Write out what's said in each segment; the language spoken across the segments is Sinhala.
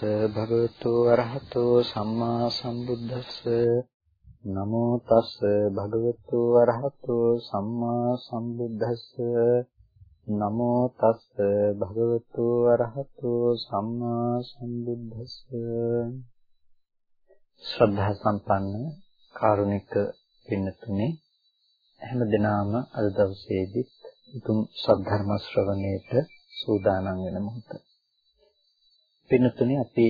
තස් භගවතු අරහතෝ සම්මා සම්බුද්දස්ස. නමෝ තස් භගවතු අරහතෝ සම්මා සම්බුද්දස්ස. නමෝ තස් භගවතු අරහතෝ සම්මා සම්බුද්දස්ස. ශ්‍රද්ධා සම්පන්න කාරුණික පින්නතුනේ හැම දිනාම අද දවසේදී උතුම් සද්ධර්ම ශ්‍රවණයට සූදානම් වෙන මොහොත. පින්නතුනේ අපි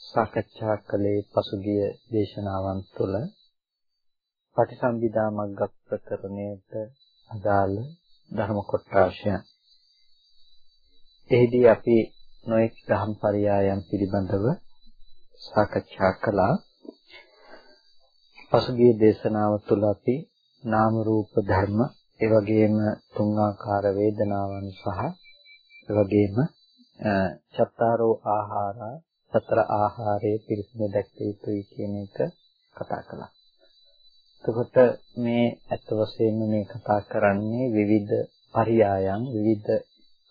සාකච්ඡා කළේ පසුගිය දේශනාවන් තුළ පටිසම්භිදා මග්ග ප්‍රකරණයට අදාළ ධර්ම කොටාශයන්. එහිදී අපි නොඑක් ධම් පරයයන් පිළිබඳව සාකච්ඡා කළා. පසුගිය දේශනාව තුළ අපි නාම රූප ධර්ම ඒ වගේම තුන් ආකාර වේදනාවන් සහ ඒ වගේම චත්තාරෝ ආහාරා සතර ආහාරයේ පිරිසිදු දැක්විය යුතුයි කියන එක කතා කළා. එතකොට මේ අත් වශයෙන්ම මේ කතා කරන්නේ විවිධ පරයයන් විවිධ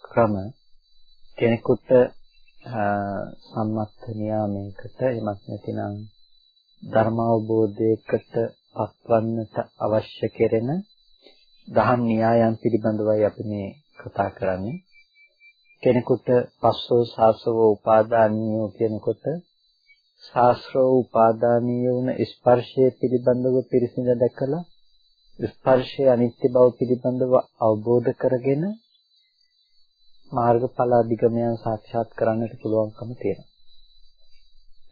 ක්‍රම කෙනෙකුට සම්මත නියාමයකට එමත් නැතිනම් ධර්ම අවබෝධයකට පත්වන්නට අවශ්‍ය කෙරෙන දහම් න්‍යායන් පිළිබඳවයි අපි මේ කතා කරන්නේ. කෙනෙකුට පස්සෝ සාසව උපාදානීය කියනකොට ශාස්ත්‍රෝ උපාදානීය වුණ ස්පර්ශය පිළිබඳව පිරිසිඳ දැකලා ස්පර්ශයේ අනිත්‍ය බව පිළිබඳව අවබෝධ කරගෙන මාර්ගඵල අධිගමයන් සාක්ෂාත් කරන්නට පුළුවන්කම තියෙනවා.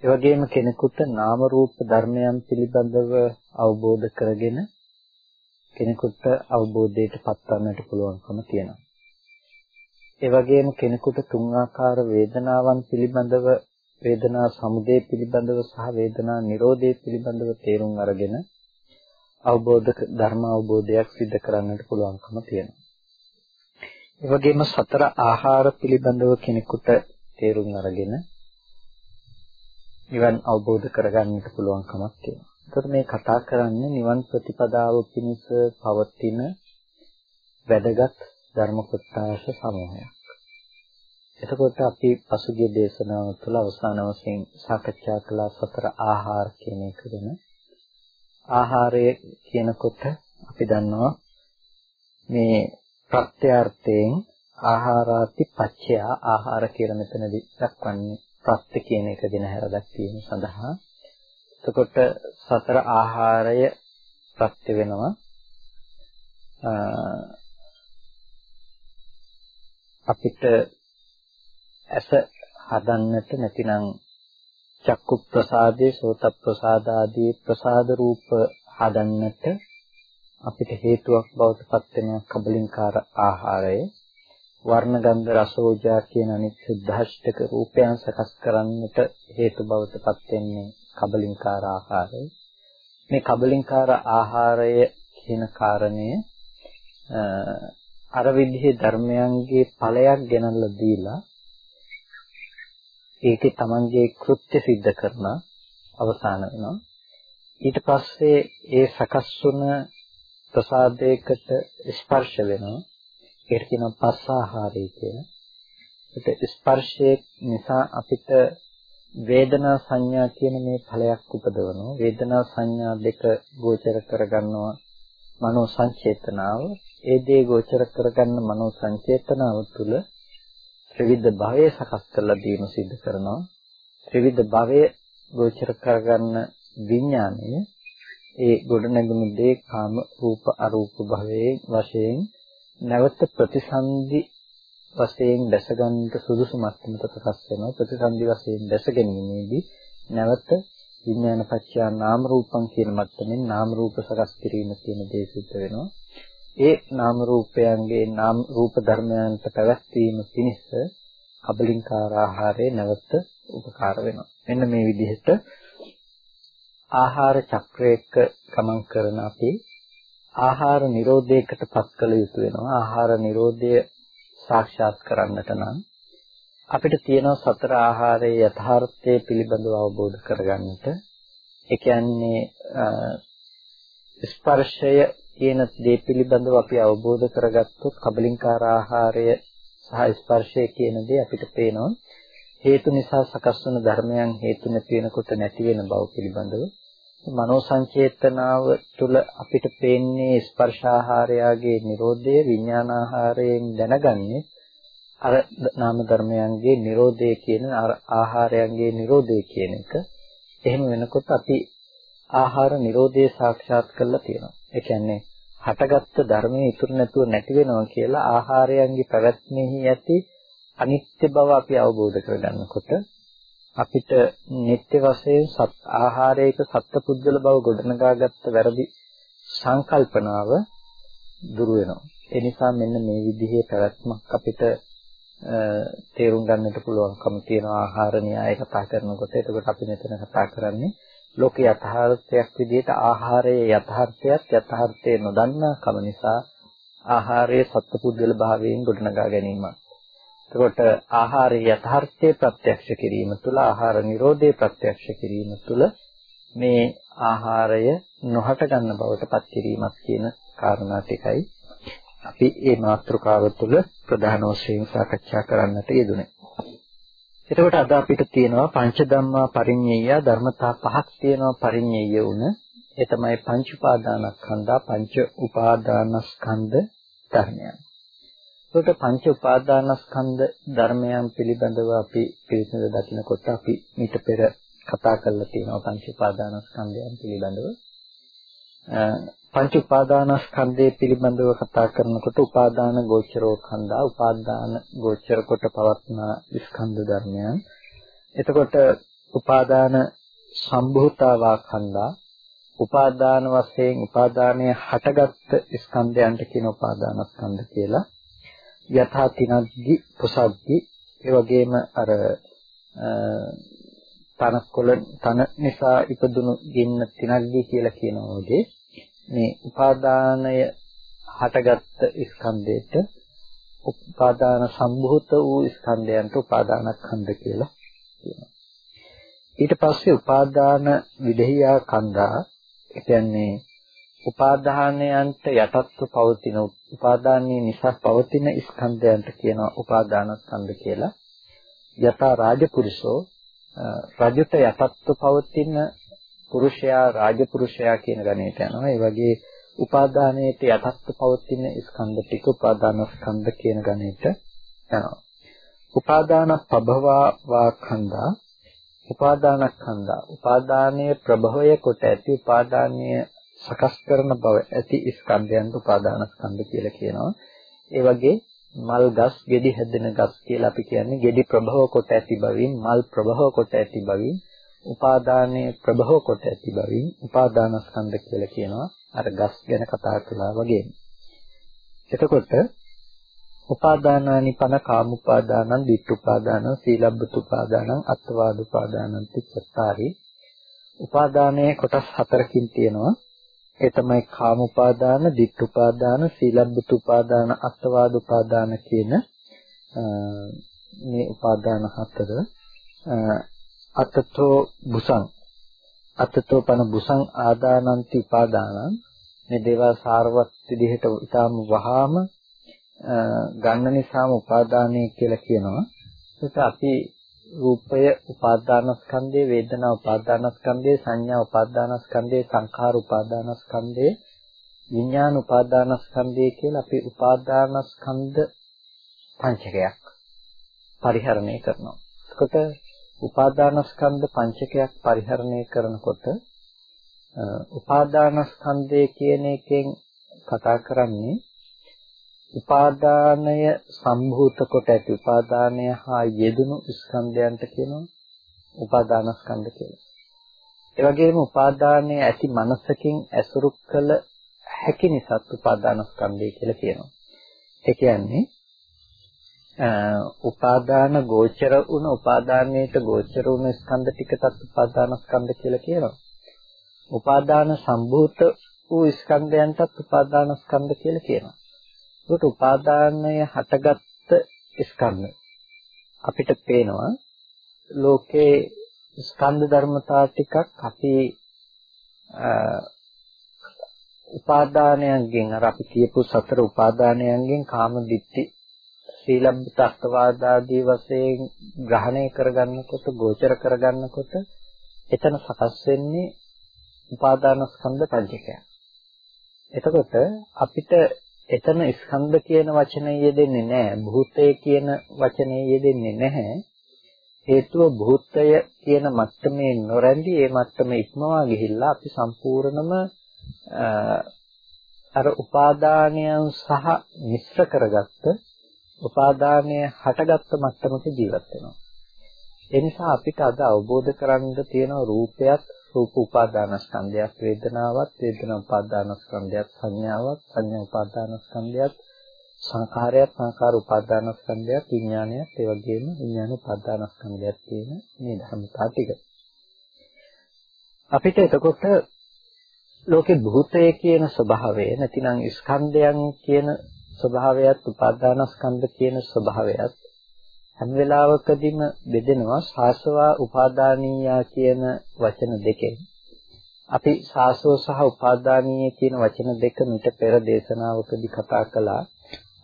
ඒ වගේම කෙනෙකුට නාම රූප ධර්මයන් පිළිබඳව අවබෝධ කරගෙන කෙනෙකුට අවබෝධයට පත්වන්නට පුළුවන්කම තියෙනවා. ඒ වගේම කෙනෙකුට තුන් ආකාර වේදනාවන් පිළිබඳව වේදනා සමුදය පිළිබඳව සහ වේදනා නිරෝධය පිළිබඳව තේරුම් අරගෙන අවබෝධ ධර්ම අවබෝධයක් සිදු කරන්නට පුළුවන්කම තියෙනවා. ඒ වගේම සතර ආහාර පිළිබඳව කෙනෙකුට තේරුම් අරගෙන නිවන් අවබෝධ කරගන්නට පුළුවන්කමක් තියෙනවා. ඒකට මේ කතා කරන්නේ නිවන් ප්‍රතිපදාව පිණිස පවතින වැදගත් ධර්ම කොටස සමූහයක්. එතකොට අපි පසුගිය දේශනාව තුළ අවසාන වශයෙන් සාකච්ඡා කළ සතර ආහාර කියන එක ගැන. ආහාරය කියනකොට අපි දන්නවා මේ ප්‍රත්‍යාර්ථයෙන් ආහාරාති පච්චය ආහාර කියලා මෙතනදී දක්වන්නේ ප්‍රත්‍ය කියන එක ගැන හැර දැක්වීම සඳහා. එතකොට සතර ආහාරය ප්‍රත්‍ය වෙනවා. අපිට ඇස හදන්නට නැතිනම් චක්කු ප්‍රසාදේ සෝත ප්‍රසාද ආදී ප්‍රසාද රූප හදන්නට අපිට හේතුවක් බවට පත් වෙන කබලින්කාර ආහාරය වර්ණ ගන්ධ රසෝජා කියන අනිත් සුද්ධාෂ්ටක රූපයන් සකස් කරන්නට හේතු බවට පත් වෙන්නේ කබලින්කාර ආහාරය. මේ කබලින්කාර ආහාරය කියන කාරණය අර විදිහේ ධර්මයන්ගේ ඵලයක් ගෙනල්ලා දීලා ඒකේ තමන්ගේ කෘත්‍ය સિદ્ધ කරන අවසාන වෙනවා ඊට පස්සේ ඒ සකස් වුණ ප්‍රසාදයකට ස්පර්ශ වෙනවා ඒකට කියනවා පස්සාහාරය කියලා. ඒක ස්පර්ශයේ නිසා අපිට වේදනා සංඥා කියන මේ ඵලයක් උපදවනවා. වේදනා සංඥා දෙක ගෝචර කරගන්නවා මනෝ සංචේතනාව. ඒ දේ ගෝචර කරගන්න මනෝ සංචේතනාව තුළ ත්‍රිවිධ භවය සකස් කරලා දීම සිද්ධ කරනවා. ත්‍රිවිධ භවය ගෝචර කරගන්න විඥානය ඒ ගොඩනැගුණු දේ කාම රූප අරූප භවයේ වශයෙන් නැවත ප්‍රතිසන්දි වශයෙන් දැස ගන්නට සුදුසු මට්ටමකට සකස් වෙනවා ප්‍රතිසන්දි වශයෙන් දැස ගැනීමේදී නැවත විඥාන පත්‍ය නාම රූපං කියන මට්ටමින් නාම රූප සකස් කිරීම කියන දේ සිද්ධ වෙනවා ඒ නාම රූපයන්ගේ නාම රූප ධර්මයන්ට පැවැත්වීම පිණිස කබලින්කාර ආහාරය නැවත උපකාර වෙනවා මෙන්න මේ විදිහට ආහාර චක්‍රයක ගමන් කරන අපි ආහාර නිරෝධයකට පත් කළ යුතු වෙනවා. ආහාර නිරෝධය සාක්ෂාත් කරන්නට නම් අපිට තියෙන සතර ආහාරයේ යථාර්ථය පිළිබඳව අවබෝධ කරගන්නට ඒ කියන්නේ ස්පර්ශය කියන දේ පිළිබඳව අපි අවබෝධ කරගත්තොත් කබලින්කාර ආහාරය සහ ස්පර්ශය කියන දේ අපිට පේනවා හේතු නිසා සකස් වන ධර්මයන් හේතු නැති වෙනකොට නැති වෙන බව පිළිබඳව මනෝ සංචේතනාව තුළ අපිට පේන්නේ ස්පර්ශාහාරයාගේ Nirodhaය විඥානාහාරයෙන් දැනගන්නේ අර නාම ධර්මයන්ගේ Nirodhaය කියන ආහාරයන්ගේ Nirodhaය කියන එක. එහෙම වෙනකොට අපි ආහාර Nirodhaය සාක්ෂාත් කරලා තියෙනවා. ඒ කියන්නේ හටගත්තු ධර්මයේ ඉතුරු නැතුව නැති වෙනවා කියලා ආහාරයන්ගේ පැවැත්මෙහි ඇති අනිත්‍ය බව අපි අවබෝධ කරගන්නකොට අපිට නිත්‍ය වශයෙන් සත් ආහාරයක සත්පුද්ගල බව ගොඩනගාගත්ත වැරදි සංකල්පනාව දුරු වෙනවා. ඒ නිසා මෙන්න මේ විදිහේ පැවැත්මක් අපිට තේරුම් ගන්නට පුළුවන්කම තියෙන ආහාර න්‍යාය කතා කරනකොට එතකොට අපි මෙතන කතා කරන්නේ ලෝක යථාර්ථයක් විදිහට ආහාරයේ යථාර්ථයත් යථාර්ථයේ නොදන්නා කම නිසා ආහාරයේ සත්පුද්ගල භාවයෙන් ගොඩනගා ගැනීමක්. එතකොට ආහාරයේ යථාර්ථය ප්‍රත්‍යක්ෂ කිරීම තුළ ආහාර නිරෝධය ප්‍රත්‍යක්ෂ කිරීම තුළ මේ ආහාරය නොහට ගන්න බවට පත් කිරීමක් කියන කාරණා ටිකයි අපි මේ මාතෘකාව තුළ ප්‍රධාන වශයෙන් සාකච්ඡා කරන්නට යෙදුනේ. එතකොට අද අපිට තියෙනවා පංච ධම්මා පරිඤ්ඤය ධර්මතා පහක් තියෙනවා පරිඤ්ඤය උන. ඒ තමයි පංච උපාදානස්කන්ධා පංච උපාදානස්කන්ධ ධර්මයන්. එතකොට පංච උපාදානස්කන්ධ ධර්මයන් පිළිබඳව අපි පිළිසිඳ දකිනකොට අපි ඊට පෙර කතා කරලා තියෙනවා පංච උපාදානස්කන්ධයන් පිළිබඳව. පංච උපාදානස්කන්ධය පිළිබඳව කතා කරනකොට උපාදාන ගෝචරෝ khanda උපාදාන ගෝචර කොට පවත්න ස්කන්ධ ධර්මයන්. එතකොට උපාදාන සම්භූතාවා khanda උපාදාන වශයෙන් උපාදානය හටගත් ස්කන්ධයන්ට කියන උපාදානස්කන්ධ කියලා. යථා තිනග්ගි පුසග්ගි ඒ වගේම අර තනකොළ තන නිසා ඉපදුණු ගින්න තිනග්ගි කියලා කියනවා වගේ මේ උපාදානය හටගත්ත ස්කන්ධයට උපාදාන සම්භූත වූ ස්කන්ධයන්ට උපාදානස්කන්ධ කියලා කියනවා. ඊට පස්සේ උපාදාන විදහියා කන්දා ඒ කියන්නේ උපාදානයන්ට යටත්ව පවතින උපාදානයේ නිසා පවතින ස්කන්ධයන්ට කියනවා උපාදානස්කන්ධ කියලා. යථා රාජපුරුෂෝ රජුට යටත්ව පවතින පුරුෂයා රාජපුරුෂයා කියන ගණයට යනවා. ඒ වගේ උපාදානයේට යටත්ව පවතින ස්කන්ධ ටික උපාදානස්කන්ධ කියන ගණයට යනවා. උපාදාන පභවා වාඛණ්ඩා උපාදානස්කන්ධා උපාදානයේ ප්‍රභවය කොට ඇති උපාදානීය සකස් කරන බව ඇති ස්කන්ධයන්ට උපාදානස්කන්ධ කියලා කියනවා. ඒ වගේ මල් ගස් ගෙඩි හැදෙන ගස් කියලා අපි කියන්නේ ගෙඩි ප්‍රභව කොට ඇති බවින් මල් ප්‍රභව කොට ඇති බවින් උපාදානයේ ප්‍රභව කොට ඇති බවින් උපාදානස්කන්ධ කියලා කියනවා. අර ගස් ගැන කතා කළා වගේ. එතකොට උපාදානානි පන කාමුපාදානං ditthුපාදානං සීලබ්බතුපාදානං අත්වාදුපාදානං තිච්ඡත්තාරි උපාදානයේ කොටස් හතරකින් තියෙනවා ඒ තමයි කාම උපාදාන, ditth උපාදාන, සීලබ්බත උපාදාන, අත්වාද උපාදාන කියන මේ උපාදාන හතර අතතෝ බුසං අතතෝ පන බුසං ආදානන්ති උපාදානං මේ දේවල් සාරවත් විදිහට ඊටාම වහාම ගන්න නිසාම උපාදානය කියලා කියනවා. ඒක අපි රූපය උපාදානස්කන්ධය වේදනා උපාදානස්කන්ධය සංඥා උපාදානස්කන්ධය සංඛාර උපාදානස්කන්ධය විඥාන උපාදානස්කන්ධය කියලා අපි උපාදානස්කන්ධ පංචකයක් පරිහරණය කරනවා. එතකොට උපාදානස්කන්ධ පංචකයක් පරිහරණය කරනකොට උපාදානස්කන්ධය කියන එකෙන් කතා කරන්නේ උපාදානය සම්භූත කොට ඇති උපාදානය හා යෙදුණු ස්කන්ධයන්ට කියනවා උපාදානස්කන්ධ කියලා. ඒ වගේම උපාදානයේ ඇති මනසකින් ඇසුරු කළ හැකි නිසාත් උපාදානස්කන්ධය කියලා කියනවා. ඒ කියන්නේ උපාදාන ගෝචර වුණ උපාදානයේට ගෝචර වුණ ස්කන්ධ ටිකටත් උපාදානස්කන්ධ කියලා කියනවා. උපාදාන සම්භූත වූ ස්කන්ධයන්ටත් උපාදානස්කන්ධ කියලා කියනවා. ඒකට උපාදානය හටගත්ත ස්කන්ධ අපිට පේනවා ලෝකේ ස්කන්ධ ධර්මතා ටිකක් අපි උපාදානයන්ගෙන් අර අපි කියපු සතර උපාදානයන්ගෙන් කාම දිට්ඨි සීලබ්බත අත්වාදාදී වශයෙන් ග්‍රහණය කරගන්නකොට ගෝචර කරගන්නකොට එතන සකස් වෙන්නේ උපාදානස්කන්ධ පංචකය. එතකොට අපිට එතන ස්කන්ධ කියන වචනේ යෙදෙන්නේ නැහැ. භූතය කියන වචනේ යෙදෙන්නේ නැහැ. හේතුව භූතය කියන මට්ටමේ නොරැඳී ඒ මට්ටම ඉක්මවා ගිහිල්ලා අපි සම්පූර්ණම අර උපාදානයන් සහ මිශ්‍ර කරගත්ත උපාදානය හටගත්ත මට්ටමක ජීවත් වෙනවා. ඒ නිසා අපිට අද අවබෝධ කරගන්න තියෙන රූපයත් රූප උපාදානස්කන්ධයක් වේදනාවක් වේදනා උපාදානස්කන්ධයක් සංඥාවක් සංඥා උපාදානස්කන්ධයක් සංඛාරයක් සංඛාර උපාදානස්කන්ධයක් විඥානයක් ඒ වගේම විඥාන උපාදානස්කන්ධයක් කියන මේ ධර්මතා ටික. අපිට එතකොට ලෝකේ භූතය කියන ස්වභාවය නැතිනම් ස්කන්ධයන් කියන ස්වභාවයත් උපාදානස්කන්ධ කියන ස්වභාවයත් හැම වෙලාවකදීම බෙදෙනවා සාසවා උපාදානීයා කියන වචන දෙකෙන්. අපි සාසව සහ උපාදානීය කියන වචන දෙක මිට පෙර දේශනාවකදී කතා කළා.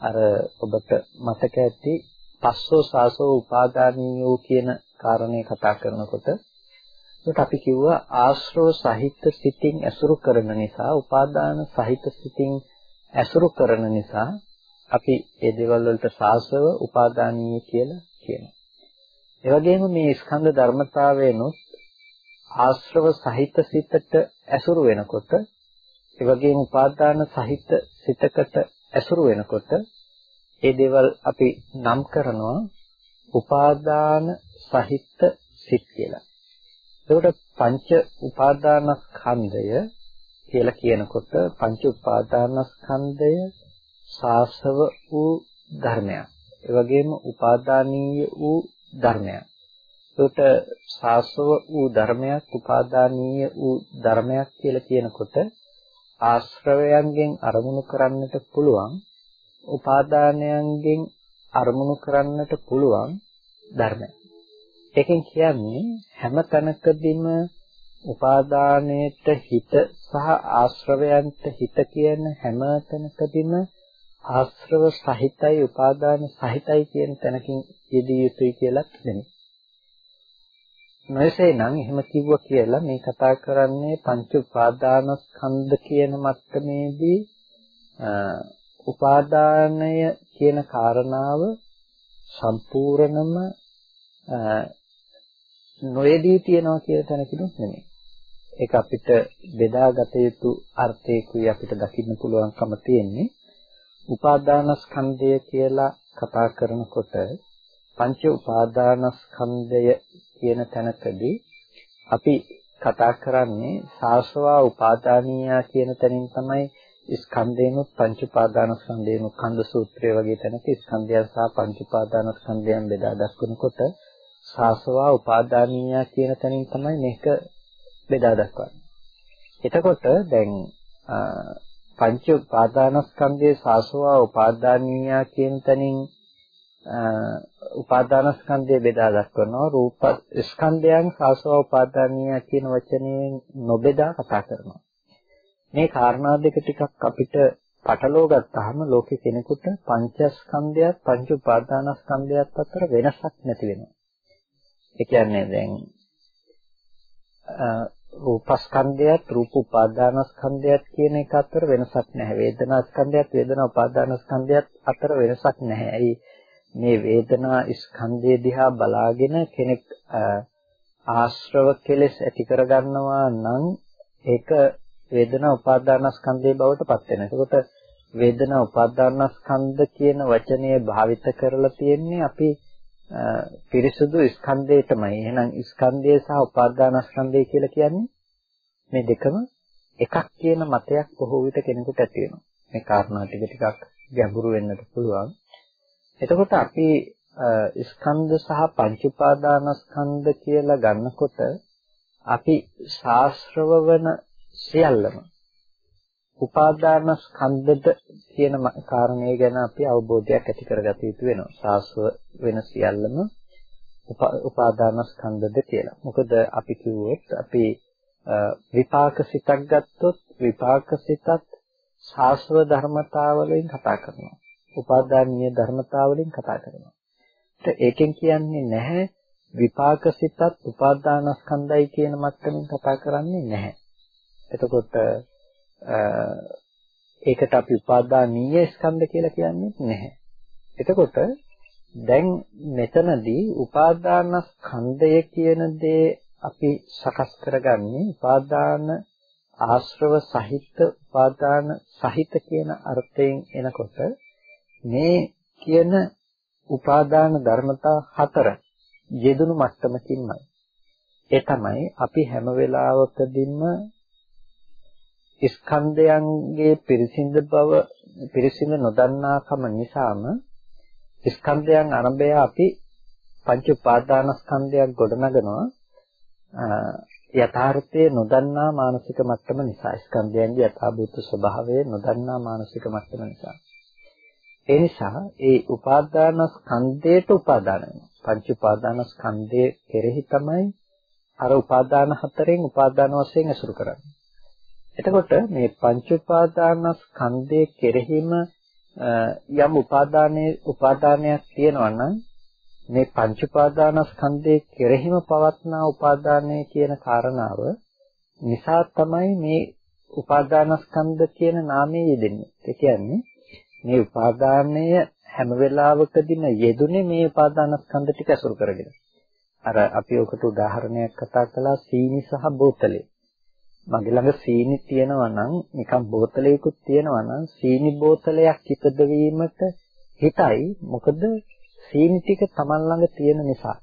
අර ඔබට මතක ඇති පස්සෝ සාසව උපාදානීයෝ කියන කාරණේ කතා කරනකොට ඒකට අපි කිව්වා ආශ්‍රව සහිත සිතින් ඇසුරු කරන නිසා උපාදාන සහිත සිතින් ඇසුරු කරන නිසා අපි ඒ දේවල් වලට සාසව උපාදානීය කියලා කියනවා. ඒ වගේම මේ ස්කන්ධ ධර්මතාවයනොත් ආශ්‍රව සහිත සිතට ඇසුරු වෙනකොට ඒ වගේම උපාදාන සහිත සිතකට ඇසුරු වෙනකොට ඒ දේවල් අපි නම් කරනවා උපාදාන සහිත සිත් කියලා. එතකොට පංච උපාදානස්කන්ධය කියලා කියනකොට පංච උපාදානස්කන්ධය සාසව වූ ධර්මයක්. ඒ වගේම උපාදානීය වූ ධර්මයක්. ඒකට සාසව වූ ධර්මයක් උපාදානීය වූ ධර්මයක් කියලා කියනකොට ආශ්‍රවයන්ගෙන් අරමුණු කරන්නට පුළුවන් උපාදානයන්ගෙන් අරමුණු කරන්නට පුළුවන් ධර්මයක්. ඒකෙන් කියන්නේ හැම තැනකදීම උපාදානයේට හිත සහ ආශ්‍රවයන්ට හිත කියන හැම තැනකදීම ආශ්‍රව සහිතයි උපාදාන සහිතයි කියන තැනකින් යෙදිය යුතුයි කියලාත් නෙමෙයි. නොයසේ නම් එහෙම කිව්වා කියලා මේ කතා කරන්නේ පංච උපාදානස්කන්ධ කියන මට්ටමේදී උපාදානය කියන කාරණාව සම්පූර්ණම නොයදී තියනවා කියන තැනකිනුත් නෙමෙයි. ඒක අපිට බෙදාගත යුතු අර්ථයකුයි අපිට දකින්න පුළුවන්කම තියෙන්නේ. උපාදානස්කන්ධය කියලා කතා කරනකොට පංච උපාදානස්කන්ධය කියන තැනකදී අපි කතා කරන්නේ සාස්වා උපාදානීය කියන තැනින් තමයි ස්කන්ධේනොත් පංච උපාදානස්කන්ධේනොත් කන්ද සූත්‍රය වගේ තැනක ස්කන්ධයන් සහ පංච උපාදානස්කන්ධයන් බෙදා දක්වනකොට සාස්වා උපාදානීය කියන තැනින් තමයි මේක බෙදා දක්වන්නේ. එතකොට දැන් පංච උපාදානස්කන්ධයේ සාසවා උපාදානීය කියන තැනින් උපාදානස්කන්ධය බෙදා දක්වනවා. රූප ස්කන්ධයන් සාසවා උපාදානීය කියන වචනයෙන් නොබෙදා කතා කරනවා. මේ කාරණා දෙක ටිකක් අපිට පටලව ගත්තාම ලෝකෙ කෙනෙකුට පංචස්කන්ධයත් පංච උපාදානස්කන්ධයත් අතර වෙනසක් නැති වෙනවා. ඒ කියන්නේ දැන් රූපස්කන්ධයත් රූප උපාදානස්කන්ධයත් කියන එක අතර වෙනසක් නැහැ. වේදනාස්කන්ධයත් වේදනා උපාදානස්කන්ධයත් අතර වෙනසක් නැහැ. ඇයි මේ වේදනා ස්කන්ධය දිහා බලාගෙන කෙනෙක් ආශ්‍රව කෙලෙස් ඇති කරගන්නවා නම් ඒක වේදනා උපාදානස්කන්ධයේ බවට පත් වෙනවා. එතකොට වේදනා උපාදානස්කන්ධ කියන වචනය භාවිත කරලා තියෙන්නේ අපි පිරිසුදු ස්කන්ධයටමයි. එහෙනම් ස්කන්ධය සහ උපාදානස්කන්ධය කියලා කියන්නේ මේ දෙකම එකක් කියන මතයක් බොහෝ විට කෙනෙකුට ඇති වෙනවා. මේ කාරණා ටික ටිකක් ගැඹුරු වෙන්නත් පුළුවන්. එතකොට අපි ස්කන්ධ සහ පංච උපාදානස්කන්ධ කියලා ගන්නකොට අපි ශාස්ත්‍රව වන සියල්ලම උපාදාන ස්කන්ධද කියන කාරණය ගැන අපි අවබෝධයක් ඇති කරගත යුතු වෙනවා. සාස්ව වෙන සියල්ලම උපාදාන ස්කන්ධද කියලා. මොකද අපි කිව්වොත් අපි විපාක සිතක් ගත්තොත් විපාක සිතත් සාස්ව ධර්මතාවලින් කතා කරනවා. උපාදානීය ධර්මතාවලින් කතා කරනවා. ඒකෙන් කියන්නේ නැහැ විපාක සිතත් උපාදානස්කන්ධයි කියන මට්ටමින් කතා කරන්නේ නැහැ. එතකොට ඒකට අපි උපාදානීය ස්කන්ධ කියලා කියන්නේ නැහැ. එතකොට දැන් මෙතනදී උපාදානස්කන්ධය කියන දේ අපි සකස් කරගන්නේ උපාදාන ආශ්‍රව සහිත උපාදාන සහිත කියන අර්ථයෙන් එනකොට මේ කියන උපාදාන ධර්මතා හතර යෙදුණු මට්ටමකින්මයි. ඒ තමයි අපි හැම වෙලාවකදීම ස්කන්ධයන්ගේ පිරිසිඳ බව පිරිසිඳ නොදන්නාකම නිසාම ස්කන්ධයන් අරඹය අපි පංච උපාදානස්කන්ධයක් ගොඩනගනවා. යථාර්ථයේ නොදන්නා මානසික මට්ටම නිසා ස්කන්ධයන්ගේ යථාභූත ස්වභාවය නොදන්නා මානසික මට්ටම නිසා. ඒ නිසා ඒ උපාදානස්කන්ධයට උපාදාන වෙනවා. පංච උපාදානස්කන්ධයේ කෙරෙහි තමයි අර උපාදාන හතරෙන් උපාදාන වශයෙන් අසුරු කරන්නේ. එතකොට මේ පංච උපාදානස්කන්ධයේ කෙරෙහිම යම් උපාදානයේ උපාදානයක් තියෙනවා නම් මේ පංච උපාදානස්කන්ධයේ කෙරෙහිම පවත්නා උපාදානය කියන කාරණාව නිසා තමයි මේ උපාදානස්කන්ධ කියන නාමය යෙදෙන්නේ. ඒ කියන්නේ මේ උපාදානය හැම වෙලාවකදීම යෙදුනේ මේ උපාදානස්කන්ධ ටික අසුරු කරගෙන. අර අපි ඔකට උදාහරණයක් කතා කළා සීනි සහ බෝතලේ. මගේ ළඟ සීනි තියෙනවා නම් නිකන් බෝතලයකුත් තියෙනවා නම් සීනි බෝතලයක් ඉපදවීමට හිතයි. මොකද සීනි ටික Taman ළඟ තියෙන නිසා.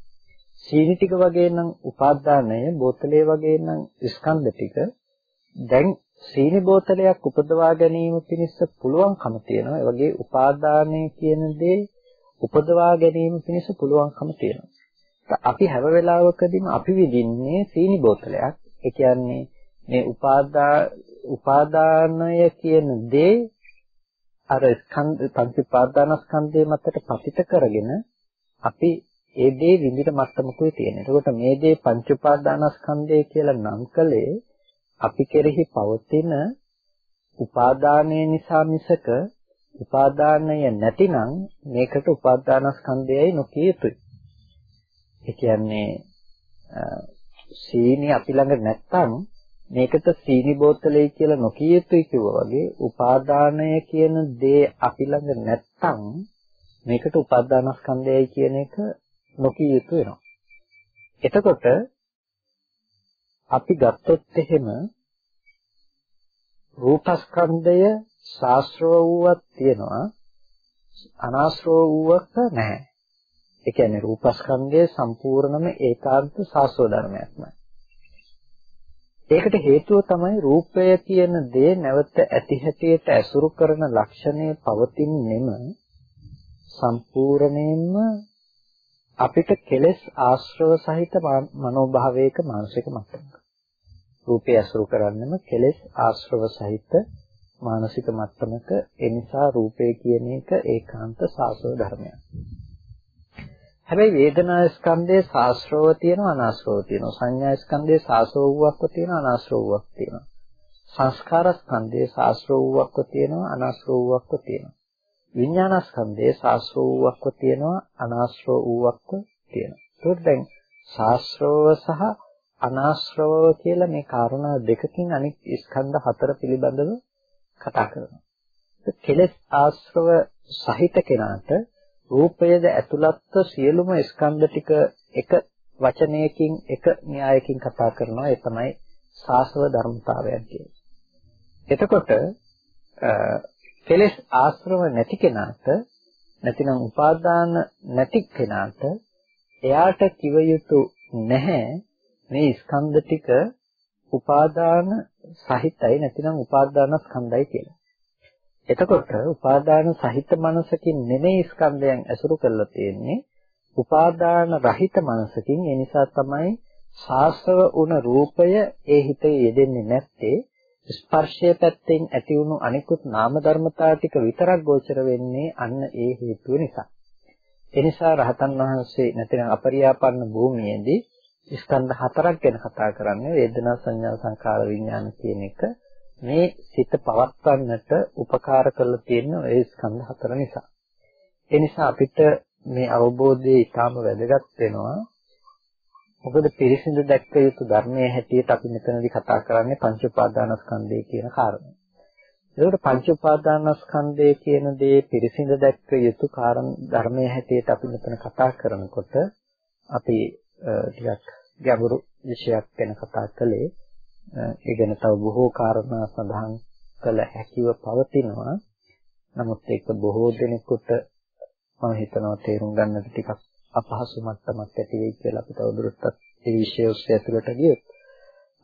සීනි ටික වගේ නම් උපාදානය බෝතලේ වගේ නම් ස්කන්ධ ටික. දැන් සීනි බෝතලයක් උපදවා ගැනීම පිණිස පුළුවන්කම තියෙනවා. ඒ වගේ උපාදානය කියන දේ උපදවා ගැනීම පිණිස පුළුවන්කම තියෙනවා. අපි හැම වෙලාවකදීම අපි විඳින්නේ සීනි බෝතලයක්. ඒ කියන්නේ මේ උපාදා උපාදානය කියන දේ අර ස්කන්ධ පංච උපාදානස්කන්ධයේ මතට පතිත කරගෙන අපි ඒ දේ විඳින මට්ටමකුයි තියෙන. එතකොට මේ දේ පංච උපාදානස්කන්ධය කියලා නම් කළේ අපි කෙරෙහි පවතින උපාදානය නිසා මිසක උපාදානය නැතිනම් මේකට උපාදානස්කන්ධයයි නොකිය යුතුයි. ඒ කියන්නේ සීනි අපි ළඟ නැත්තම් මේකට සීනි බෝතලේ කියලා නොකිය යුතුයි කිව්වා වගේ උපාදානය කියන දේ අපි ළඟ නැත්තම් මේකට උපාදානස්කන්ධයයි කියන එක නොකිය යුතු වෙනවා. එතකොට අපි ගත්තොත් එහෙම රූපස්කන්ධය ශාස්ත්‍රව වූවක් තියෙනවා අනාශ්‍රව වූවක් නැහැ. ඒ කියන්නේ රූපස්කන්ධය සම්පූර්ණම ඒකාන්ත ශාස්ත්‍ර ධර්මයක්මයි. ඒකට හේතුව තමයි රූපය කියන දේ නැවත ඇති හැටියට ඇසුරු කරන ලක්ෂණය පවතින්නෙම සම්පූර්ණයෙන්ම අපිට කෙලෙස් ආශ්‍රව සහිත මනෝභාවයක මානසික මට්ටමක. රූපය ඇසුරු කරන්නෙම කෙලෙස් ආශ්‍රව සහිත මානසික මට්ටමක. ඒ නිසා රූපය කියන එක ඒකාන්ත සාසව ධර්මයක්. හැබැයි වේදනා ස්කන්ධයේ සාස්ත්‍රව තියෙනවා අනාස්ත්‍රව තියෙනවා. සංඥා ස්කන්ධයේ සාස්ත්‍රව වූවක්ව තියෙනවා අනාස්ත්‍රව වූවක් තියෙනවා. සංස්කාර ස්කන්ධයේ සාස්ත්‍රව වූවක්ව තියෙනවා අනාස්ත්‍රව වූවක්ව තියෙනවා. විඥාන ස්කන්ධයේ සාස්ත්‍රව වූවක්ව තියෙනවා අනාස්ත්‍රව වූවක්ව තියෙනවා. ඒකට දැන් සාස්ත්‍රව සහ අනාශ්‍රවව කියලා මේ කාරණා දෙකකින් අනිත් ස්කන්ධ හතර පිළිබඳව කතා කරනවා. කෙලෙස් ආශ්‍රව සහිත කෙනාට රූපයද ඇතුළත්ව සියලුම ස්කන්ධ ටික එක වචනයකින් එක න්‍යායකින් කතා කරනවා ඒ තමයි සාසව ධර්මතාවයන් කියන්නේ. එතකොට කෙලෙස් ආශ්‍රව නැති කෙනාට නැතිනම් උපාදාන නැති කෙනාට එයාට කිව යුතු නැහැ මේ ස්කන්ධ ටික උපාදාන සහිතයි නැතිනම් උපාදාන ස්කන්ධයි කියලා. එතකොට උපාදාන සහිත මනසකින් නෙමෙයි ස්කන්ධයන් ඇසුරු කරලා තියෙන්නේ. උපාදාන රහිත මනසකින් ඒ නිසා තමයි සාසව උන රූපය ඒ හිතේ යෙදෙන්නේ නැත්තේ. ස්පර්ශය පැත්තෙන් ඇති වුණු අනිකුත් නාම ධර්මතා ටික විතරක් ගෝචර වෙන්නේ අන්න ඒ හේතුව නිසා. ඒ නිසා රහතන් වහන්සේ නැතිනම් අපරියාපන්න භූමියේදී ස්කන්ධ හතරක් ගැන කතා කරන්නේ වේදනා සංඥා සංකාර විඥාන කියන එක. මේ සිත පවත්වන්නට උපකාර කරලා තියෙන ඒ ස්කන්ධ හතර නිසා. ඒ නිසා අපිට මේ අවබෝධය ඊටාම වැදගත් වෙනවා. මොකද පිරිසිදු දැක්ක යුතු ධර්මයේ හැටියට අපි මෙතනදී කතා කරන්නේ පංච උපාදානස්කන්ධය කියන කාරණය. ඒකට පංච උපාදානස්කන්ධය කියන දේ පිරිසිඳ දැක්ක යුතු කාරණ ධර්මයේ හැටියට අපි මෙතන කතා කරනකොට අපි ටිකක් ගැඹුරු විෂයක් ගැන කතා කළේ ඒ ගැන තව බොහෝ කාරණා සඳහන් කළ හැකිව පවතිනවා නමුත් ඒක බොහෝ දෙනෙකුට මම හිතනවා තේරුම් ගන්නට ටිකක් අපහසු මට්ටමක් ඇති වෙයි කියලා අපි තවදුරටත් ඒ විෂය ඔස්සේ ඇතුළට ගියොත්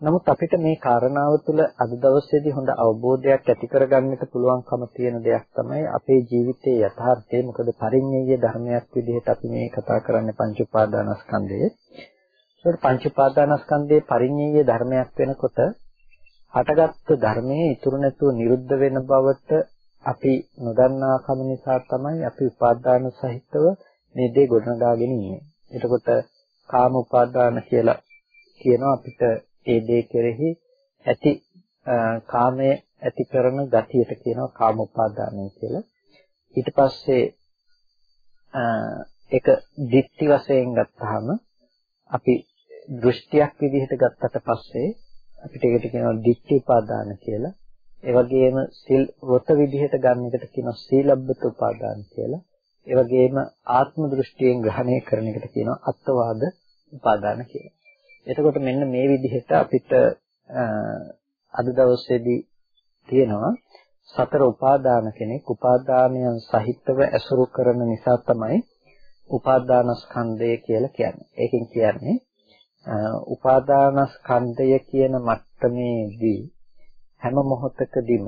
නමුත් අපිට මේ කාරණාව තුළ අද දවසේදී හොඳ අවබෝධයක් ඇති කරගන්නට පුළුවන්කම තියෙන දෙයක් තමයි අපේ ජීවිතයේ යථාර්ථය. මොකද පරිඤ්ඤය ධර්මයක් විදිහට අපි මේ කතා කරන්නේ පංච උපාදානස්කන්ධය. ඒකට පංච උපාදානස්කන්ධයේ පරිඤ්ඤය ධර්මයක් වෙනකොට හටගත්තු ධර්මයේ ඉතුරු නැතුව නිරුද්ධ වෙන බවට අපි නොදන්නා කම නිසා තමයි අපි උපාදාන සහිතව මේ දේ ගොඩනගාගෙන ඉන්නේ. එතකොට කාම උපාදාන කියලා කියනවා අපිට ඒ දේ කෙරෙහි ඇති කාමයේ ඇති කරන ගතියට කියනවා කාම උපාදානය කියලා. ඊට පස්සේ ඒක දික්ටි වශයෙන් ගත්තාම අපි දෘෂ්ටියක් විදිහට ගත්තට පස්සේ අපිට ඒකට කියනවා දික්ටි උපාදාන කියලා. ඒ වගේම සිල් වෘත විදිහට ගන්න එකට කියනවා සීලබ්බත උපාදාන කියලා. ඒ වගේම ආත්ම දෘෂ්ටියෙන් ග්‍රහණය කරන එකට කියනවා අත්වාද උපාදාන කියලා. එතකොට මෙන්න මේ විදිහට අපිට අද දවසේදී තියෙනවා සතර උපාදාන කෙනෙක් උපාදානයන් සහිතව ඇසුරු කරන නිසා තමයි උපාදානස්කන්ධය කියලා කියන්නේ. ඒකෙන් කියන්නේ උපාදානස්කන්ධය කියන මට්ටමේදී හැම මොහොතකදීම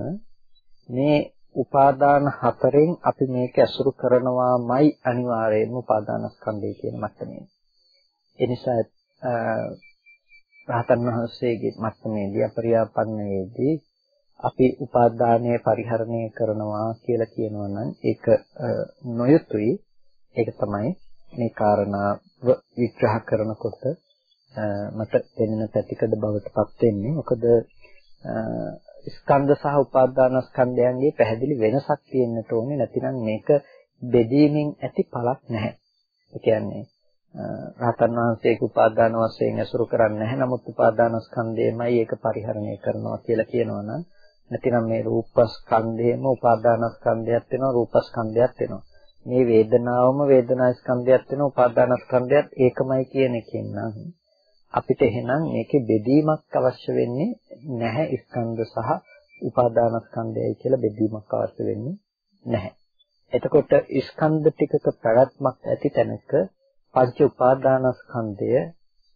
මේ උපාදාන හතරෙන් අපි මේක ඇසුරු කරනවාමයි අනිවාර්යයෙන්ම උපාදානස්කන්ධය කියන මට්ටමේ. ඒ නිසා රහතන් වහන්සේගේ මට්ටමේදී අපරියාපන්නයේදී අපි උපාදානය පරිහරණය කරනවා කියලා කියනවා නම් ඒක නොයුතුයි. ඒක තමයි මේ කාරණාව විග්‍රහ කරනකොට මට දැනෙන පැතිකඩ බවට පත් වෙන්නේ. මොකද ස්කන්ධ සහ උපාදානස්කන්ධයන්ගේ පැහැදිලි වෙනසක් තියෙන්නට ඕනේ. නැතිනම් මේක බෙදීමෙන් ඇති පළක් නැහැ. ඒ කියන්නේ රහතන් වහන්සේක උපාදාන වශයෙන් ඇසුරු කරන්නේ නැහැ. නමුත් උපාදානස්කන්ධයමයි ඒක පරිහරණය කරනවා කියලා කියනවනම් නැතිනම් මේ රූපස්කන්ධයම උපාදානස්කන්ධයක් වෙනවා රූපස්කන්ධයක් වෙනවා. මේ වේදනාවම වේදනාස්කන්ධයක් වෙනවා උපාදානස්කන්ධයක් ඒකමයි කියන එකෙන් නම් අපිට එහෙනම් මේකේ බෙදීමක් අවශ්‍ය වෙන්නේ නැහැ ස්කන්ධ සහ උපාදානස්කන්ධයයි කියලා බෙදීමක් අවශ්‍ය වෙන්නේ නැහැ. එතකොට ස්කන්ධ ටිකක පැවැත්මක් ඇති තැනක පංච උපාදානස්කන්ධය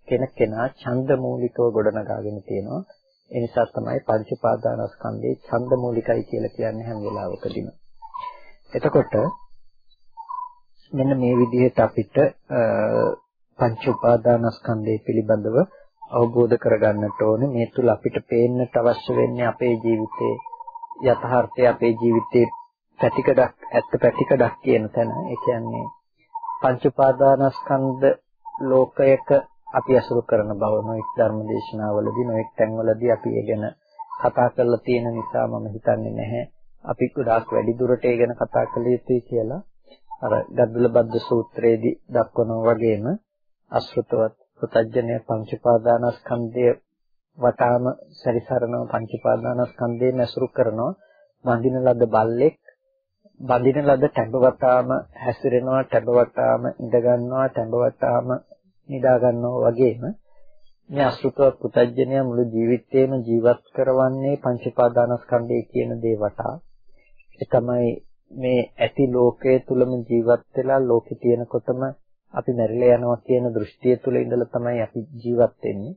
කෙනකෙනා ඡන්ද මූලිකව ගොඩනගාගෙන තියෙනවා. ඒ නිසා තමයි පංච උපාදානස්කන්ධේ ඡන්ද මූලිකයි කියලා කියන්නේ හැම වෙලාවකදීම. එතකොට මෙන්න මේ විදිහට අපිට පංච උපාදානස්කන්ධය පිළිබඳව අවබෝධ කරගන්නට ඕනේ. මේ තුල අපිට පේන්නට අවශ්‍ය වෙන්නේ අපේ ජීවිතයේ යථාර්ථය අපේ ජීවිතයේ පැතිකඩක් ඇත්ත පැතිකඩක් කියන තැන. ඒ කියන්නේ පංච උපාදානස්කන්ධ ලෝකයක අපි අසුරු කරන බව නොඑක් ධර්ම දේශනාවලදී නොඑක් තැන්වලදී අපි ඒ ගැන කතා කරලා තියෙන නිසා මම හිතන්නේ නැහැ අපි ගොඩාක් වැඩි දුරට ඒ ගැන කතා කළ යුතුයි කියලා. අර ගද්දල බද්ද සූත්‍රයේදී දක්වනවා වගේම අසෘතවත් පුතඥය පංච උපාදානස්කන්ධය වටාම සැරිසරනව පංච උපාදානස්කන්ධයෙන් ඇසුරු කරනවා. වඳින ලද බල්ලෙක් බඳින ලද ටැඹවටාම හැසිරෙනවා ටැඹවටාම ඉඳ ගන්නවා ටැඹවටාම නිදා ගන්නවා වගේම මේ අසුතව පුතඥය මුළු ජීවිතේම ජීවත් කරවන්නේ පංච උපාදානස්කන්ධය කියන දේ වටා ඒ තමයි මේ ඇති ලෝකයේ තුලම ජීවත් වෙලා ලෝකේ තියෙනකොටම අපි මැරිලා යනවා කියන දෘෂ්ටිය තුල ඉඳලා තමයි අපි ජීවත් වෙන්නේ.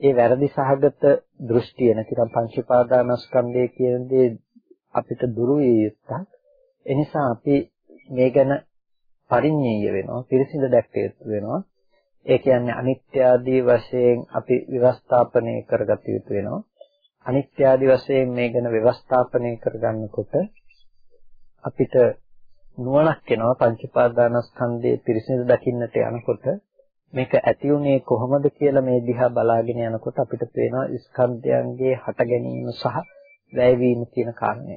ඒ වැරදි සහගත දෘෂ්ටිය නැතිනම් පංච උපාදානස්කන්ධය කියන දේ අපිට දුරු විය යුත්තක්. එනිසා අපි මේ ගැන පරිඤ්ඤය වෙනවා, පිරිසිදු දැක්ක යුතු වෙනවා. ඒ කියන්නේ අනිත්‍ය ආදී වශයෙන් අපි ව්‍යවස්ථාපනය කරගත යුතු වෙනවා. අනිත්‍ය ආදී වශයෙන් මේ ගැන ව්‍යවස්ථාපනය කරගන්නකොට අපිට නුවණක් එනවා පංච පාදානස්කන්ධයේ පිරිසිදු දකින්නට යනකොට මේක ඇති උනේ කොහොමද කියලා මේ දිහා බලාගෙන යනකොට අපිට පේනවා ස්කන්ධයන්ගේ හට ගැනීම සහ වැයවීම කියන කාරණය.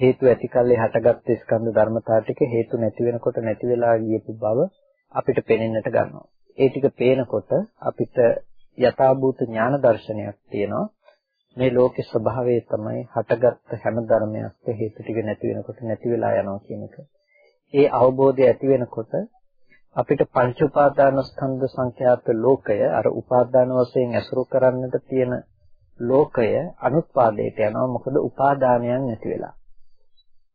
හේතු ඇතිකල්ලි හටගත් ස්කන්ධ ධර්මතා ටික හේතු නැති වෙනකොට නැති වෙලා ගියපු බව අපිට පේනෙන්නට ගන්නවා. ඒ ටික පේනකොට අපිට යථාභූත ඥාන දර්ශනයක් තියෙනවා. මේ ලෝකේ ස්වභාවය තමයි හටගත් හැම ධර්මයක්ම හේතු ටික නැති වෙනකොට නැති වෙලා යනවා කියන එක. ඒ අවබෝධය ඇති වෙනකොට අපිට පංච උපාදාන ස්කන්ධ සංඛ්‍යාත ලෝකය අර උපාදාන වශයෙන් ඇසුරු කරන්නට තියෙන ලෝකය අනුත්පාදයට යනවා මොකද උපාදානයන් නැති වෙලා.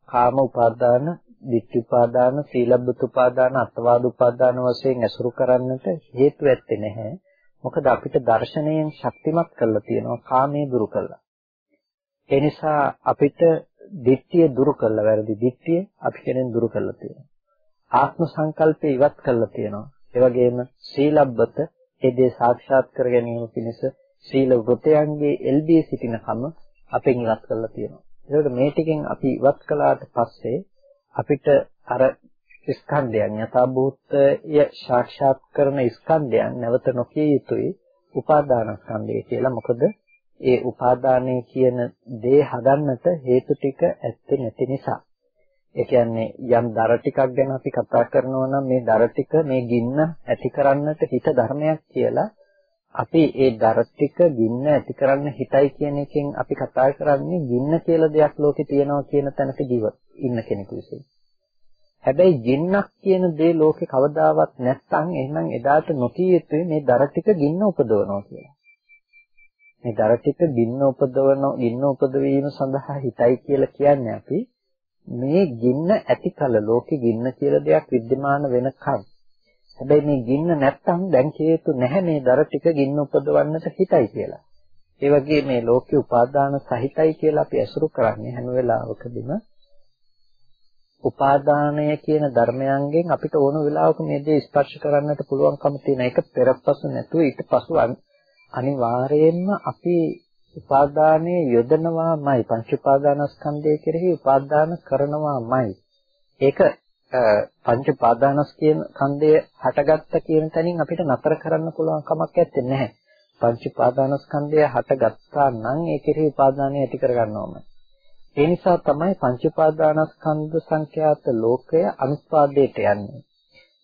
කාම උපාදාන, ditthi උපාදාන, සීලබ්බත උපාදාන, අත්වාද උපාදාන වශයෙන් ඇසුරු කරන්නට හේතු ඇත්තේ නැහැ. මොකද අපිට දර්ශනයෙන් ශක්තිමත් කරලා තියෙනවා කාමයේ දුරු කළා. ඒ නිසා අපිට ditthිය දුරු කළා වැරදි ditthිය අපි කෙනෙන් දුරු කළා තියෙනවා. ආත්ම සංකල්පය ඉවත් කළා තියෙනවා. ඒ වගේම සීලබ්බත ඒ දේ සාක්ෂාත් කර ගැනීම පිණිස සීල වෘතයන්ගේ එල්බී සිටිනකම අපෙන් ඉවත් කරලා තියෙනවා. ඒකට මේ ටිකෙන් අපි ඉවත් කළාට පස්සේ අපිට අර ස්කන්ධයන් යථාභූතය සාක්ෂාත් කරන ස්කන්ධයන් නැවත නොකිය යුතුයි උපාදානස්කන්ධය කියලා. මොකද ඒ උපාදානය කියන දේ හදන්නට හේතු ටික ඇත්තේ නැති නිසා. ඒ කියන්නේ යම් දර ටිකක් ගැන අපි කතා කරනවා නම් මේ දර ටික මේ ගින්න ඇති කරන්නට හිත ධර්මයක් කියලා අපි ඒ දර ටික ගින්න ඇති කරන්න හිතයි කියන එකෙන් අපි කතා කරන්නේ ගින්න කියලා දෙයක් ලෝකේ තියෙනවා කියන තැනක ජීවත් ඉන්න කෙනෙකු විසින්. හැබැයි ගින්නක් කියන දේ ලෝකේ කවදාවත් නැත්නම් එහෙනම් එදාට නොකිය යුතුයි මේ දර ටික ගින්න උපදවනවා කියලා. මේ දර ටික ගින්න උපදවන ගින්න උපදවීම සඳහා හිතයි කියලා කියන්නේ අපි මේ ගින්න ඇති කල ලෝකේ ගින්න කියලා දෙයක් विद्यमान වෙනකම් හැබැයි මේ ගින්න නැත්තම් දැන් හේතු නැහැ මේ දර ටික ගින්න උපදවන්නට හිතයි කියලා. ඒ වගේ මේ ලෝකේ උපාදාන සහිතයි කියලා අපි අසුරු කරන්නේ හැම වෙලාවකදීම උපාදානය කියන ධර්මයන්ගෙන් අපිට ඕන වෙලාවක මේ දේ ස්පර්ශ කරන්නට පුළුවන්කම තියෙන එක පෙරපසු නැතුව ඊට පසු අනිවාර්යයෙන්ම අපි උපාදානයේ යොදනවාමයි පංච උපාදානස්කන්ධය කෙරෙහි උපාදාන කරනවාමයි. ඒක පංච උපාදානස් කියන ඛණ්ඩය හටගත්ත කියන තැනින් අපිට නතර කරන්න පුළුවන් කමක් නැත්තේ නැහැ. පංච උපාදානස්කන්ධය හටගත්තා නම් ඒ කෙරෙහි උපාදානය ඇති කරගන්නවමයි ඒ නිසා තමයි පංච උපාදානස්කන්ධ සංඛ්‍යාත ලෝකය අනුත්පාදයට යන්නේ.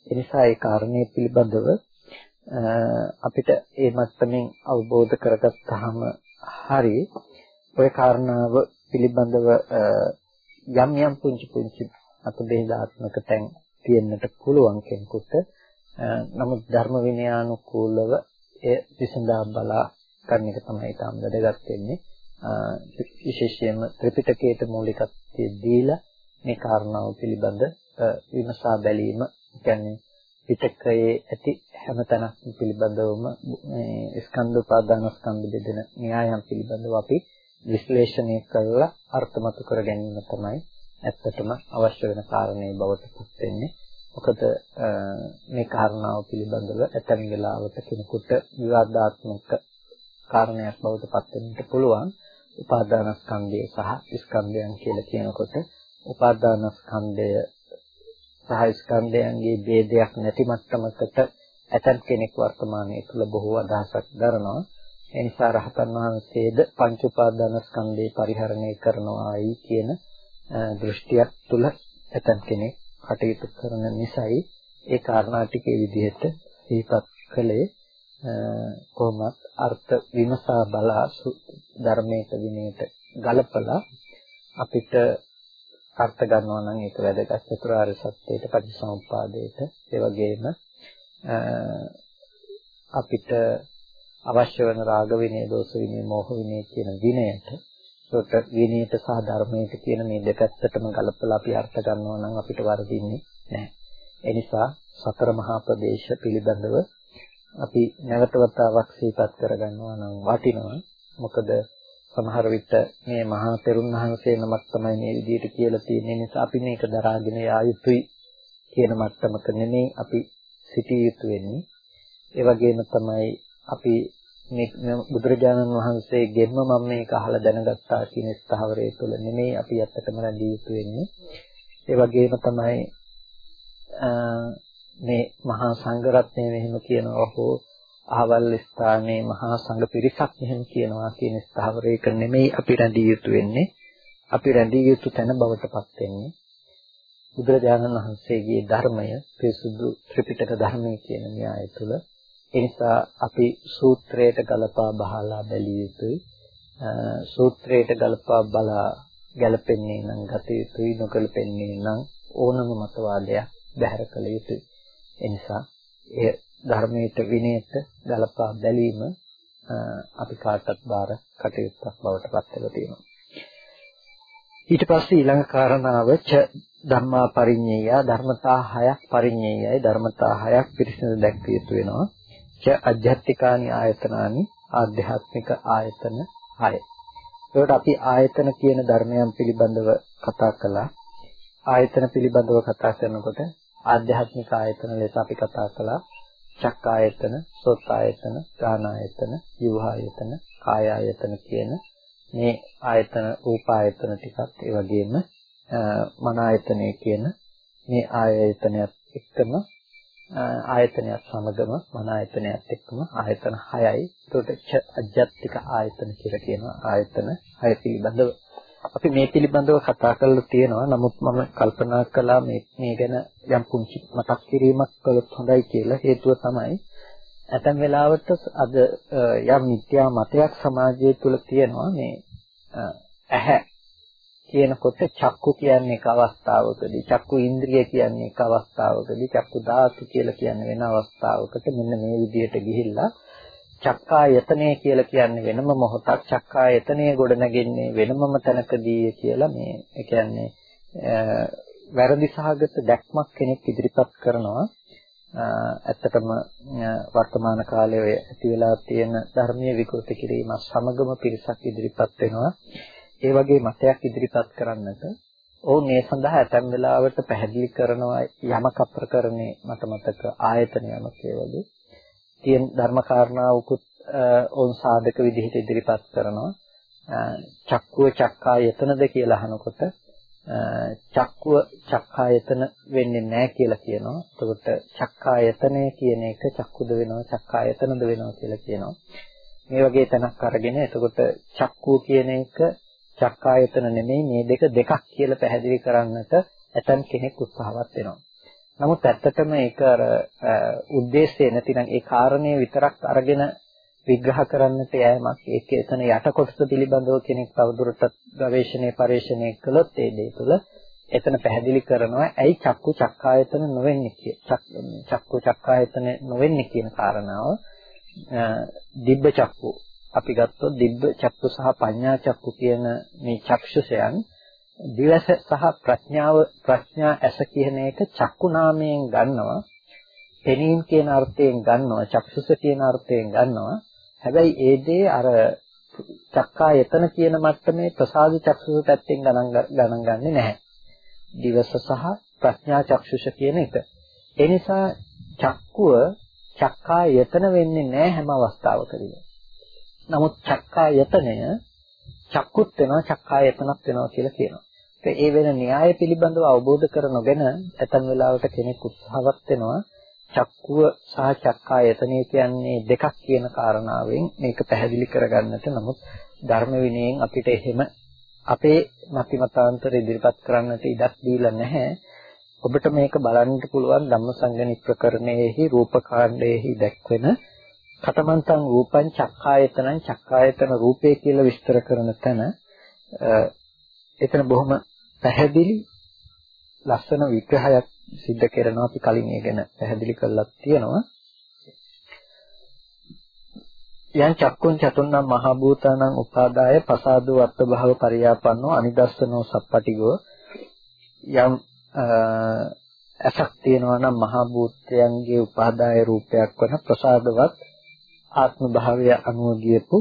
ඒ නිසා ඒ කාරණේ පිළිබඳව අපිට ඒ මත්තමින් අවබෝධ කරගත්තාම හරි ওই කාරණාව පිළිබඳව යම් යම් පුංචි පුංචි අතබේදාත්මක තැන් තියෙන්නට පුළුවන් කෙනෙකුට නමුත් ධර්ම විනයානුකූලව ඒ විසඳා බලා ගන්න එක තමයි තාම වැදගත් වෙන්නේ. විශේෂයෙන්ම ත්‍රිපිටකයට මූලිකත්වය දීලා මේ කාරණාව පිළිබඳ විමසා බැලීම කියන්නේ පිටකයේ ඇති හැමතැනක් පිළිබඳවම මේ ස්කන්ධ උපාදාන ස්කන්ධ බෙදෙන න්‍යායම් පිළිබඳව අපි විශ්ලේෂණය කරලා අර්ථමතු කර ගැනීම තමයි ඇත්තටම අවශ්‍ය වෙන කාරණේ බවට පත් වෙන්නේ. මොකද මේ කාරණාව පිළිබඳව ඇතැම් වෙලාවට කෙනෙකුට විවාදාත්මක කාරණයක් බවට පත් වෙන්නට පුළුවන්. උපාදානස්කන්ධය සහ ස්කන්ධයන් කියලා කියනකොට උපාදානස්කන්ධය සහ ස්කන්ධයන්ගේ ભેදයක් නැති මට්ටමකට ඇතන් කෙනෙක් වර්තමානයේ තුල බොහෝ අදහසක් දරනවා. ඒ නිසා රහතන් වහන්සේද පංච උපාදාන ස්කන්ධේ පරිහරණය කරනවායි කියන දෘෂ්ටියක් තුල ඇතන් කෙනෙක් කටයුතු කරන නිසායි ඒ කාරණා ටිකේ විදිහට සිහිපත් කළේ කොහොමත් අර්ථ විමසා බලා ධර්මයට විනයට ගලපලා අපිට අර්ථ ගන්නවා නම් ඒක වැදගත් චතුරාර්ය සත්‍යයට පටිසමුප්පාදයට ඒ වගේම අපිට අවශ්‍ය වෙන රාග විනය, දෝෂ විනය, මෝහ විනය කියන විනයට ඒකට විනයට සහ ධර්මයට කියන මේ දෙපැත්තටම ගලපලා අපි අර්ථ ගන්නවා නම් අපිට වරදින්නේ නැහැ. ඒ නිසා සතර මහා ප්‍රදේශ පිළිබඳව අපි නැවත වතාවක් සිහිපත් කරගන්නවා නම් වටිනවා. මොකද සමහර විට මේ මහා තෙරුන් වහන්සේ නමක් තමයි මේ විදිහට කියලා තියෙන නිසා අපි මේක දරාගෙන යා යුතුයි කියන මට්ටමක නෙමෙයි අපි සිටිය යුතු වෙන්නේ. ඒ වගේම තමයි අපි මේ බුදුරජාණන් වහන්සේගෙන්ම මම මේක අහලා දැනගත්තා කියන ස්ථාවරය තුළ නෙමෙයි අපි ඇත්තටම රැඳී යුතු වෙන්නේ. ඒ වගේම තමයි මේ මහා සංඝරත්නය මෙහෙම කියනවා හෝ අහවල් ස්ථානයේ මහා සංඝ පිරිසක් මෙහෙම කියනවා කියන ස්ථාවරයක නෙමෙයි අපි රැඳී යුතු වෙන්නේ. අපි රැඳිය යුතු තැන බවට පත් වෙන්නේ. බුදුරජාණන් වහන්සේගේ ධර්මය පිරිසුදු ත්‍රිපිටක ධර්මය කියන න්‍යාය තුල ඒ නිසා අපි සූත්‍රයට ගලපා බහලා බැලිය යුතුයි. සූත්‍රයට ගලපා බලා ගැලපෙන්නේ නම් ගත යුතුයි නොගැලපෙන්නේ නම් ඕනම මතවාදයක් බැහැර කළ යුතුයි. ඒ නිසා ඒ ධර්මයට විනයට ගලපා බැලීම අපි කාටත් බාර කටයුත්තක් බවට පත් වෙලා තියෙනවා ඊට පස්සේ ඊළඟ කාරණාව ච ධම්මා පරිඤ්ඤය ධර්මතා හයක් පරිඤ්ඤයයි ධර්මතා හයක් පිරිසිදු දැක්විය යුතු වෙනවා ච අධ්‍යාත්මිකානි ආයතනානි ආධ්‍යාත්මික ආයතන 6. ඒකට අපි ආයතන කියන ධර්මයන් පිළිබඳව කතා කළා. ආයතන පිළිබඳව කතා කරනකොට ආධ්‍යාත්මික ආයතන ලෙස අපි කතා කළා. චක්කායතන, සෝතායතන, ගානායතන, යුහායතන, කායායතන කියන මේ ආයතන රූපායතන ටිකත් ඒ වගේම මන ආයතනය කියන මේ ආයතනයත් එක්කම ආයතනයත් සමගම මන ආයතනයත් එක්කම ආයතන 6යි. ඒකට අජ්ජත්තික ආයතන කියලා කියනවා. ආයතන 6 පිළිබඳව අපි මේ පිළිබඳව කතා කරලා තියෙනවා. නමුත් මම කල්පනා කළා මේ මේ ගැන යම් පුංචි මතක් කිරීමක් කළොත් හොඳයි කියලා. හේතුව තමයි ඇතැම් වෙලාවට අද යම් මිත්‍යා මතයක් සමාජය තුළ තියෙනවා මේ ඇහැ කියනකොට චක්කු කියන්නේ එක අවස්ථාවකදී චක්කු ඉන්ද්‍රිය කියන්නේ එක අවස්ථාවකදී චක්කු ධාතු කියලා කියන්නේ වෙන අවස්ථාවකට මෙන්න මේ විදිහට ගිහිල්ලා චක්කායතනය කියලා කියන්නේ වෙනම මොහොතක් චක්කායතනය ගොඩ නැගෙන්නේ වෙනමම තැනකදී කියලා මේ ඒ කියන්නේ වැරදි සහගත දැක්මක් කෙනෙක් ඉදිරිපත් කරනවා. ඇත්තටම වර්තමාන කාලයේ ඔය ඇති වෙලා තියෙන ධර්මීය විකෘති කිරීම සමගම පිරිසක් ඉදිරිපත් වෙනවා. ඒ වගේ මතයක් ඉදිරිපත් කරන්නට. ඔවුන් මේ සඳහා ඇතැම් වෙලාවට පැහැදිලි කරනවා යමක ප්‍රකරණේ මට මතක ආයතන යමක වගේ. තියෙන ධර්ම කාරණාවකුත් ඔවුන් සාධක විදිහට ඉදිරිපත් කරනවා චක්කුව චක්කායතනද කියලා අහනකොට චක්කුව චක්කායතන වෙන්නේ නැහැ කියලා කියනවා. එතකොට චක්කායතනය කියන එක චක්කුද වෙනවා චක්කායතනද වෙනවා කියලා කියනවා. මේ වගේ තැනක් අරගෙන එතකොට චක්කුව කියන එක චක්කායතන නෙමෙයි මේ දෙක දෙකක් කියලා පැහැදිලි කරන්නට ඇතම් කෙනෙක් උත්සාහවත් වෙනවා. නමුත් ඇත්තටම ඒක අර ಉದ್ದೇಶය නැතිනම් ඒ කාරණේ විතරක් අරගෙන විග්‍රහ කරන්නට යෑමක් ඒක එතන යට කොටස පිළිබඳව කෙනෙක් තවදුරටත් ගවේෂණේ පරිශ්‍රණය කළොත් ඒ දේ තුළ එතන පැහැදිලි කරනවා ඇයි චක්කු චක්කායතන නොවෙන්නේ කිය චක්කු චක්කායතන නොවෙන්නේ කියන කාරණාව. දිබ්බ චක්කු අපි ගත්තොත් දිබ්බ චක්කු සහ පඤ්ඤා චක්කු කියන මේ චක්ෂුෂයන් දිවස සහ ප්‍රඥාව ප්‍රඥා ඇස කියන එක චක්කු නාමයෙන් ගන්නවා. පෙනීම කියන අර්ථයෙන් ගන්නවා චක්ෂුස කියන අර්ථයෙන් ගන්නවා. හැබැයි ඒ දේ අර චක්කායතන කියන මට්ටමේ ප්‍රසාද චක්ෂුස පැත්තෙන් ගණන් ගණන් ගන්නෙ නැහැ. දිවස සහ ප්‍රඥා චක්ෂුෂ කියන එක. ඒ නිසා චක්කුව චක්කායතන වෙන්නේ නැහැ හැම අවස්ථාවකදීම. නමුත් චක්කායතනය චක්කුත් වෙනවා චක්කායතනත් වෙනවා කියලා කියනවා. ඒ වෙන න්‍යාය පිළිබඳව අවබෝධ කර නොගෙන ඇතන් වෙලාවට කෙනෙක් උත්සාහවත් වෙනවා චක්කුව සහ චක්කායතනය කියන්නේ දෙකක් කියන කාරණාවෙන් මේක පැහැදිලි කරගන්නට නමුත් ධර්ම විනයෙන් අපිට එහෙම අපේ මති මතාන්තර ඉදිරිපත් කරන්නට ඉඩක් දීලා නැහැ. ඔබට මේක බලන්න පුළුවන් ධම්මසංගණි ප්‍රකරණයේහි රූපකාණ්ඩයේහි දැක්වෙන කතමන්තං රූපං චක්කායතනං චක්කායතන රූපේ කියලා විස්තර කරන තැන එතන බොහොම පැහැදිලි ලස්සන විග්‍රහයක් සිද්ධ කරනවා අපි කලින් ඒ ගැන පැහැදිලි කරලා තියෙනවා. යං චක්කුං චතුන්නම් මහ භූතානං උපාදාය පසාදෝ අත්ථ භව පරියාපන්නෝ අනිදස්සනෝ සප්පටිගෝ. යම් අසක් තියෙනවා නම් මහ භූතයන්ගේ උපාදාය රූපයක් වන ප්‍රසාදවත් ආත්ම භාවය අනුව ගියපු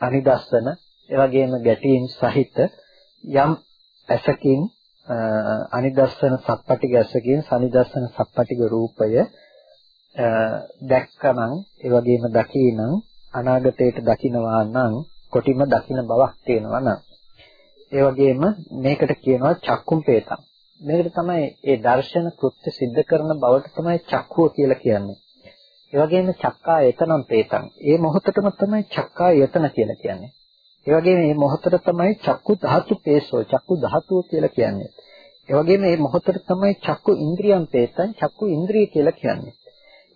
අනිදස්සන එවැගේම ගැටීම් සහිත යම් ඇසකින් අනිදස්සන සප්පටික ඇසකින් සනිදස්සන සප්පටික රූපය දැක්කනම් ඒ වගේම දකිනම් අනාගතයට දකිනවා නම් කොටිම දකින බවක් තියෙනවා නම් ඒ වගේම මේකට කියනවා චක්කුම් පේතම් මේකට තමයි ඒ දර්ශන කෘත්‍ය સિદ્ધ කරන බවට තමයි චක්කුව කියලා කියන්නේ ඒ වගේම චක්කා යතනම් තේතං. ඒ මොහොතටම තමයි චක්කා යතන කියලා කියන්නේ. ඒ වගේම මේ මොහොතට තමයි චක්කු ධාතු පේසෝ චක්කු ධාතුව කියලා කියන්නේ. ඒ වගේම මේ මොහොතට තමයි චක්කු ඉන්ද්‍රියම් පේතන් චක්කු ඉන්ද්‍රිය කියලා කියන්නේ.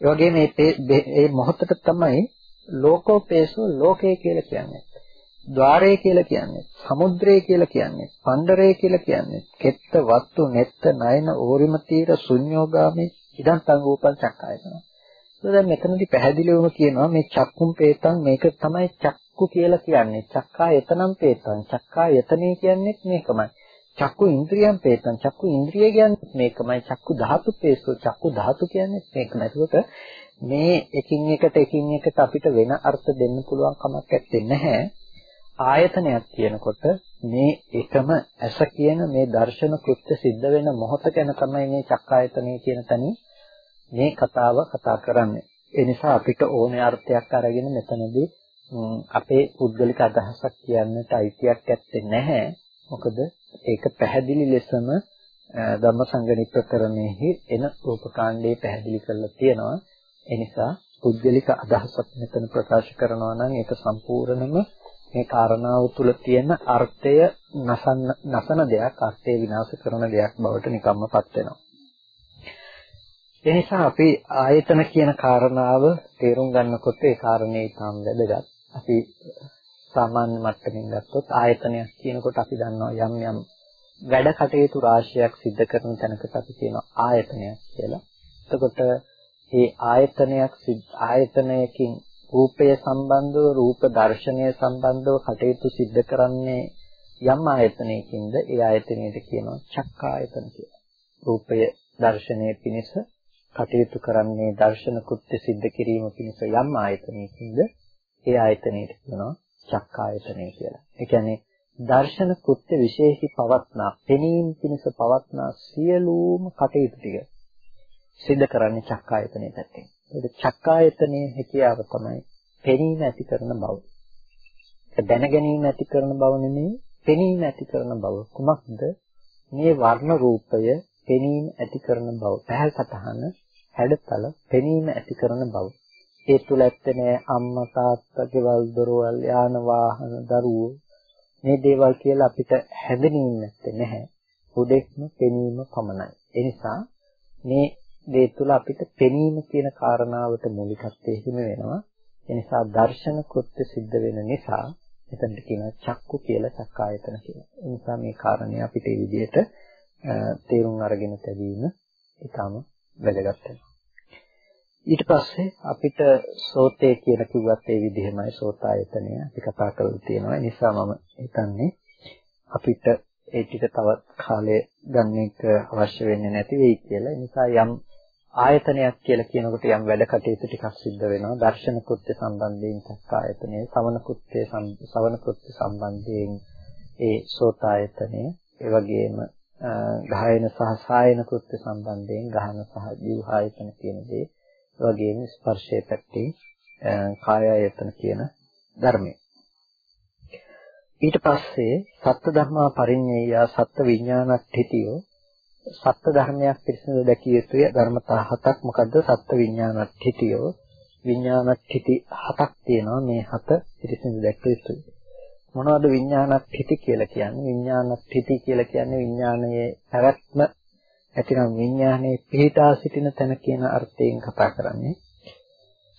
ඒ වගේම මේ මේ මොහොතට තමයි ලෝකෝපේසෝ ලෝකය කියලා කියන්නේ. ద్వාරය කියලා කියන්නේ. සමුද්‍රය කියලා කියන්නේ. පණ්ඩරය කියලා කියන්නේ. කෙත්ත වත්තු නෙත්ත නයන ඕරිම තීර ශුන්‍යෝගාමේ ඉදන් සංගෝපන් චක්කායතන. දැන් මෙතනදී පැහැදිලිවම කියනවා මේ චක්කුම් පේතන් මේක තමයි චක්කු කියලා කියන්නේ. චක්කා යතනම් පේතන්. චක්කා යතනේ කියන්නේ මේකමයි. චක්කු ඉන්ද්‍රියම් පේතන්. චක්කු ඉන්ද්‍රිය කියන්නේ මේකමයි. චක්කු ධාතු පේසෝ. චක්කු ධාතු කියන්නේ මේකමයි. ඒකට මේ එකින් එකට එකින් එකට අපිට වෙන අර්ථ දෙන්න පුළුවන් කමක් නැත්තේ. ආයතනයක් කියනකොට මේ එකම ඇස කියන මේ දර්ශන කෘත්‍ය සිද්ධ වෙන මොහොත ගැන තමයි මේ චක්කායතනය කියන තැනින් මේ කතාව කතා කරන්නේ. ඒ නිසා අපිට ඕනේ අර්ථයක් අරගෙන මෙතනදී අපේ පුද්ගලික අදහසක් කියන්නට අයිතියක් ඇත්තේ නැහැ. මොකද ඒක පැහැදිලි ලෙසම ධම්මසංගණි ප්‍රකරණයෙහි එන රූපකාණ්ඩේ පැහැදිලි කරලා තියෙනවා. ඒ නිසා පුද්ගලික අදහසක් මෙතන ප්‍රකාශ කරනවා නම් ඒක සම්පූර්ණම මේ කාරණාව තුළ තියෙන අර්ථය නසන නසන දෙයක් අර්ථය විනාශ කරන දෙයක් බවට නිකම්මපත් වෙනවා. ඒ නිසා අපි ආයතන කියන කාරණාව තේරුම් ගන්නකොට ඒ කාරණේ ඊටම වැදගත්. අපි සාමාන්‍ය මට්ටමින් ගත්තොත් ආයතනයක් කියනකොට අපි දන්නවා යම් යම් වැඩ කටයුතු රාශියක් සිද්ධ කරන තැනකට අපි කියනවා ආයතනයක් කියලා. එතකොට මේ ආයතනයක් ආයතනයකින් රූපය සම්බන්ධව රූප දර්ශනය සම්බන්ධව කටයුතු සිද්ධ කරන්නේ යම් ආයතනයකින්ද ඒ ආයතනයට කියනවා චක්කායතන කියලා. රූපය දර්ශනයේ පිණිස කටයුතු කරන්නේ දර්ශන කෘත්‍ය සිද්ධ කිරීම පිණිස යම් ආයතනයකින්ද ඒ ආයතනයට කියනවා චක්කායතනය කියලා. ඒ කියන්නේ දර්ශන කෘත්‍ය විශේෂී පවත්නා, පෙනීම පිණිස පවත්නා සියලුම කටයුතු ටික සිද්ධ කරන්නේ චක්කායතනයේ පැත්තෙන්. ඒක චක්කායතනයේ හැකියාව තමයි පෙනීම ඇති කරන බව. ඒක දැන ගැනීම ඇති කරන බව නෙමෙයි, පෙනීම ඇති කරන බව. කුමක්ද? මේ වර්ණ රූපය පෙනීම ඇති කරන බව. පැහැල් සතහන හැඩතල පෙනීම ඇති කරන බව. ඒ තුල ඇත්තේ අම්මා තාත්තා ගෙවල් දොරවල් යාන වාහන දරුවෝ මේ දේවල් කියලා අපිට හැඳින්වෙන්නේ නැත්තේ නැහැ. උදෙක්ම පෙනීම පමණයි. ඒ නිසා මේ දේ තුළ අපිට පෙනීම කියන කාරණාවට මූලිකත්වයේ හිමි වෙනවා. ඒ නිසා දර්ශන කෘත්‍ය සිද්ධ වෙන නිසා එතනට කියනවා චක්කු කියලා චක්කායතන කියලා. ඒ නිසා මේ කාරණේ අපිට මේ විදිහට තේරුම් අරගෙන තැබීම ඊටම වැදගත් වෙනවා. ඊට පස්සේ අපිට සෝතේ කියලා කිව්වත් ඒ විදිහමයි සෝතායතනය අපි කතා කරලා තියෙනවා. ඒ නිසා මම හිතන්නේ අපිට ඒ ටික තවත් කාලය ගන්න එක අවශ්‍ය වෙන්නේ නැති වෙයි කියලා. ඒ නිසා යම් ආයතනයක් කියලා කියනකොට යම් වැඩ කටයුතු ටිකක් සිද්ධ වෙනවා. දර්ශන කෘත්‍ය සම්බන්ධයෙන් චක්කායතනය, සවන කෘත්‍ය සවන කෘත්‍ය සම්බන්ධයෙන් ඒ සෝතායතනය, ඒ වගේම ගායන සහ සායන කෘත්‍ය සම්බන්ධයෙන් ගහන සහ ජීවආයතන කියන දේ, ඒ වගේම ස්පර්ශයේ පැත්තේ කායායතන කියන ධර්මය. ඊට පස්සේ සත්ත්ව ධර්මා පරිඤ්ඤය සත්ත්ව විඥානට්ඨිතියෝ සත්ත්ව ධර්මයක් පිළිසිඳ දැකිය යුතුය. ධර්මතා හතක්. මොකද්ද? සත්ත්ව විඥානට්ඨිතියෝ විඥානට්ඨිති හතක් තියෙනවා මේ හත පිළිසිඳ දැක්ක යුතුයි. මොනවද විඥානට්ඨිති කියලා කියන්නේ? විඥානට්ඨිති කියලා කියන්නේ විඥානයේ පැවැත්ම ඇතිනම් විඥානයේ පිහිටා සිටින තැන කියන අර්ථයෙන් කතා කරන්නේ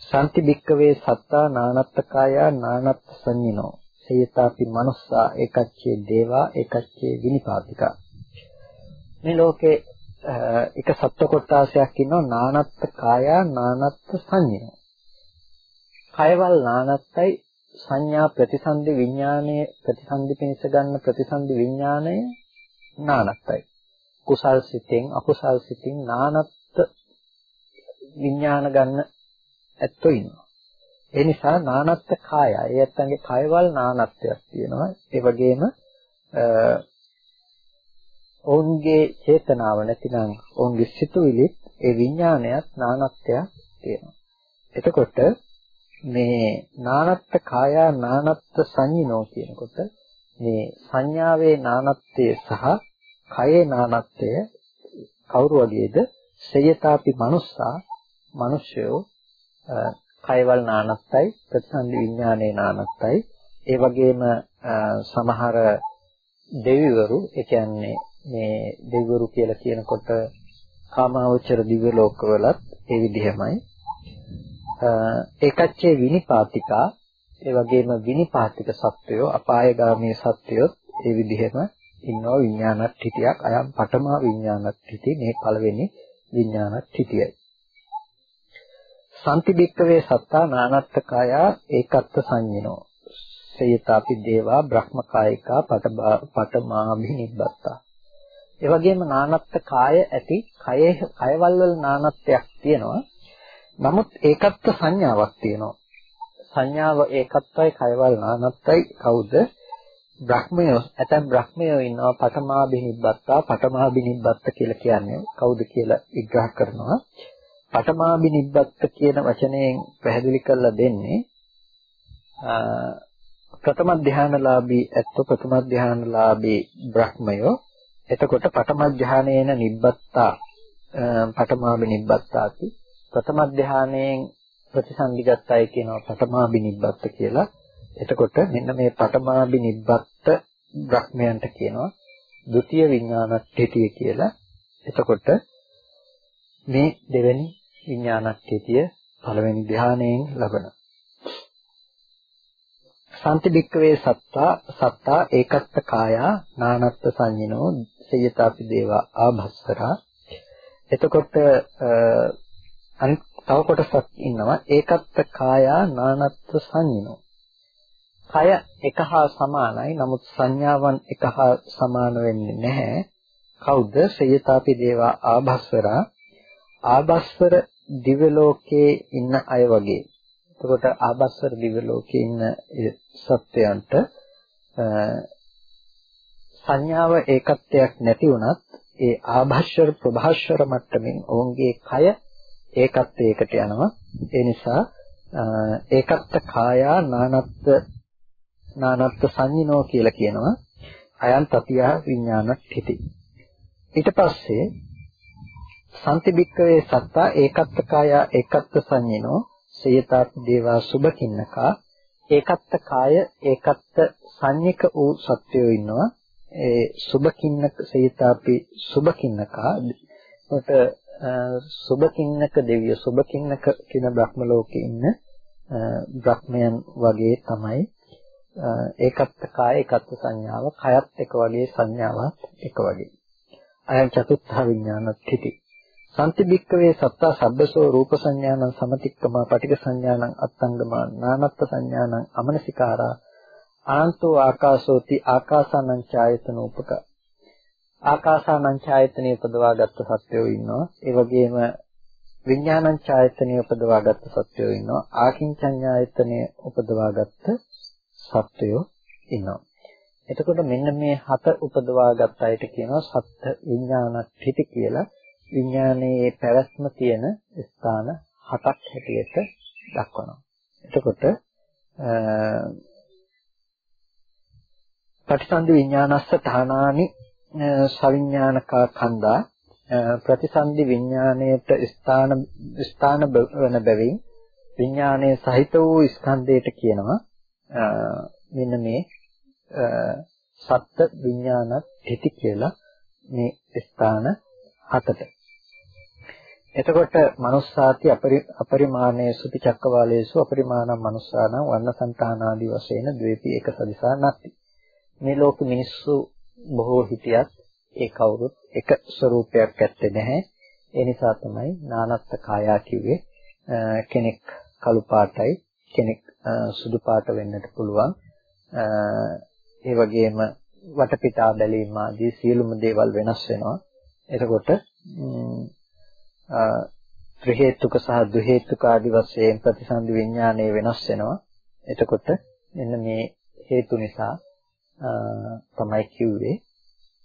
සම්ති බික්කවේ සත්තා නානත්තකායා නානත්ත සංඤිනෝ සේතාපි මනුස්සා ඒකච්චේ දේවා ඒකච්චේ විනිපාතිකා මේ ලෝකේ එක සත්ව කොටාසයක් ඉන්නවා නානත්ත් කායා නානත්ත් සංඥා. කයවල් නානත්තයි සංඥා ප්‍රතිසන්දි විඥානයේ ප්‍රතිසන්දි පිණිස ගන්න ප්‍රතිසන්දි විඥානය නානත්තයි. කුසල් සිතෙන් අකුසල් සිතින් නානත්ත් විඥාන ගන්න ඇත්තෝ ඉන්නවා. ඒ නිසා නානත්ත් කාය. ඒ ඇත්තන්ගේ කයවල් නානත්වයක් තියෙනවා. ඒ වගේම ඔවුන්ගේ චේතනාව නැතිනම් ඔවුන්ගේ සිතුවිලිත් ඒ විඥානයත් නානත්වයක් තියෙනවා. එතකොට මේ නානත්ත් කායා නානත්ත් සංඤිනෝ කියනකොට මේ සංඥාවේ නානත්වය සහ කයේ නානත්වය කවුරු වගේද? සයතාපි මනුස්සා මිනිස්යෝ කයවල් නානත්තයි ප්‍රතිසන්දි විඥානයේ නානත්තයි ඒ වගේම සමහර දෙවිවරු ඒ කියන්නේ මේ දෙවිවරු කියලා කියනකොට කාමාවචර දිව්‍ය ලෝකවලත් ඒ විදිහමයි ඒකච්චේ විනිපාතිකා ඒ වගේම විනිපාතික සත්වයෝ අපායගාමී සත්වයෝ ඒ විදිහම ඉන්නවා විඥානත් හිතියක්. අයම් පඨමා විඥානත් හිති මේ පළවෙනි විඥානත් හිතියයි. සම්තිබික්කවේ සත්තා නානත්තකය ඒකත්ත සංඤිනෝ සේයතාපි දේවා බ්‍රහ්මකායිකා පඨමාභි නිබ්බත්තා ඒ වගේම නානත්ත කාය ඇති කයේ කයවල වල නානත්වයක් තියෙනවා. නමුත් ඒකත්ත සංඥාවක් තියෙනවා. සංඥාව ඒකත්වයි කයවල නානත්වයි කවුද? බ්‍රහ්මයෝ ඇතැම් බ්‍රහ්මයෝ ඉන්නවා පඨමාභිනිබ්බත්තා පඨමාභිනිබ්බත්ත කියලා කියන්නේ කවුද කියලා විග්‍රහ කරනවා. පඨමාභිනිබ්බත්ත කියන වචනයෙන් පැහැදිලි කරලා දෙන්නේ ප්‍රථම ධානලාභී ඇත්ත ප්‍රථම ධානලාභී බ්‍රහ්මයෝ. එතකොට පඨම ධානයේන නිබ්බත්තා පඨමාභිනිබ්බත්තාති. ප්‍රථම ධානයෙන් ප්‍රතිසන්දිගතයි කියනවා පඨමාභිනිබ්බත්ත කියලා. එතකොට මෙන්න මේ පඨමාභිනිබ්බත්ත බ්‍රහ්මයන්ට කියනවා ဒုတိ ය විඥානට්ඨිතිය කියලා. එතකොට මේ දෙවෙනි විඥානට්ඨිතිය පළවෙනි ධානයෙන් ලබන සම්ති බික්කවේ සත්තා සත්තා ඒකත්ත කායා නානත්ත් සංඤිනෝ සයතාපි දේවා ආභස්සරා. එතකොට අනිත් තව කොටසක් ඉන්නවා. ඒකත්ත කායා නානත්ත් සංඤිනෝ. කය එක හා සමානයි. නමුත් සංඥාවන් එක හා සමාන වෙන්නේ නැහැ. කවුද? සයතාපි දේවා ආභස්සරා ආභස්සර දිව්‍ය ලෝකයේ ඉන්න අය වගේ. එතකොට ආභස්සර දිව්‍ය ලෝකයේ ඉන්න සත්වයන්ට සංඥාව ඒකත්වයක් නැති වුණත් ඒ ආභාෂර ප්‍රභාෂර මට්ටමින් ඔවුන්ගේ කය ඒකත්වයකට යනවා. ඒ නිසා ඒකත්ත කායා නානත්ත නානත්ත සංඤිනෝ කියලා කියනවා. අයන් තතියා විඥානත් හිති ඊට පස්සේ සම්තිබික්කවේ සත්තා ඒකත්ත කායා ඒකත්ත සංඤිනෝ සේයතාප දේවා සුභකින්නකා ඒකත්ත කාය ඒකත්ත සංනික වූ සත්වයෝ ඉන්නවා. ඒ සුභකින්නක සේයතාපි සුභකින්නකා. කොට සුභකින්නක දෙවිය සුභකින්නක කියන බ්‍රහ්ම ලෝකේ ඉන්න බ්‍රහ්මයන් වගේ තමයි ඒකත්ත කාය ඒකත්ත සංඥාව කයත් එක වගේ සංඥාවක් එක වගේ. අයං චතුත්ථ විඥානත්‍ත්‍ති සම්ති බික්කවේ සත්තා සබ්බසෝ රූප සංඥානං සමතික්කමා පටික සංඥානං අත්තංගමා නානත්ත් සංඥානං අමනසිකාරා ආන්තෝ ආකාශෝති ආකාසානං ඡායතන උපක. ආකාසානං ඡායතනෙ උපදවාගත්තු සත්වයෝ ඉන්නවා. ඒ වගේම විඥානං ඡායතනෙ උපදවාගත්තු සත්වයෝ ඉන්නවා. ආකින්චඤ්ඤායතනෙ උපදවාගත්ත සත්වයෝ ඉන්නවා එතකොට මෙන්න මේ හත උපදවාගත් අයට කියනවා සත්ත්‍ය විඥානට්ඨිති කියලා විඥානයේ පැවැත්ම තියෙන ස්ථාන හතක් හැටියට දක්වනවා. එතකොට ප්‍රතිසන්දි විඥානස්ස තහනානි සවිඥානකා කන්දා ප්‍රතිසන්දි විඥාණයට ස්ථාන ස්ථාන වන බැවින් විඥානයේ සහිත වූ ස්කන්ධයට කියනවා මෙන්න මේ සත්ත්‍ය විඥානත් හිති කියලා මේ ස්ථාන හතට එතකොට manussාති අපරිමාණේ සුති චක්කවාලේසු අපරිමාණම් manussානම් වර්ණසංතාන ආදී වශයෙන් ද්වේපී එක සදිසා නැති. මේ ලෝක මිනිස්සු බොහෝ හිටියත් ඒ කවුරුත් එක ස්වરૂපයක් ඇත්තේ නැහැ. ඒ නිසා තමයි නානත්ත් කායා කිව්වේ කෙනෙක් කළු පාටයි කෙනෙක් සුදු පාට වෙන්නට පුළුවන්. ඒ වගේම වටපිටා බැලීම ආදී සියලුම දේවල් වෙනස් වෙනවා. එතකොට ත්‍රි හේතුක සහ දු හේතුක ආදි වශයෙන් ප්‍රතිසන්දි විඥානය වෙනස් වෙනවා. එතකොට මෙන්න මේ හේතු නිසා තමයි කිව්වේ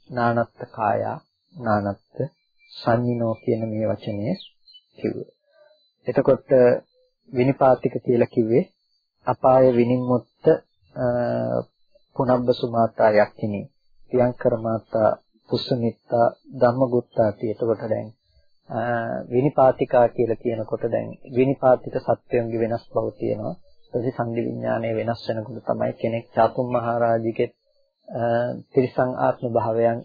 නානත්ත් කායා නානත්ත් සංඤිනෝ කියන මේ වචනය කිව්වේ. එතකොට විනිපාතික කියලා කිව්වේ අපාය විනිමුත්ත පුනබ්බ සුමාතා යක්ඛිනි පියංකර මාතා පුස්සමිත්තා ධම්මගුත්තාති එතකොට දැන් විනිපාතිකා කියලා කියනකොට දැන් විනිපාතික සත්වයන්ගේ වෙනස් බව තියෙනවා. ප්‍රතිසන්දි විඥානය වෙනස් වෙනකොට තමයි කෙනෙක් චාතුම් මහරජිකේ තිරිසං ආත්ම භාවයන්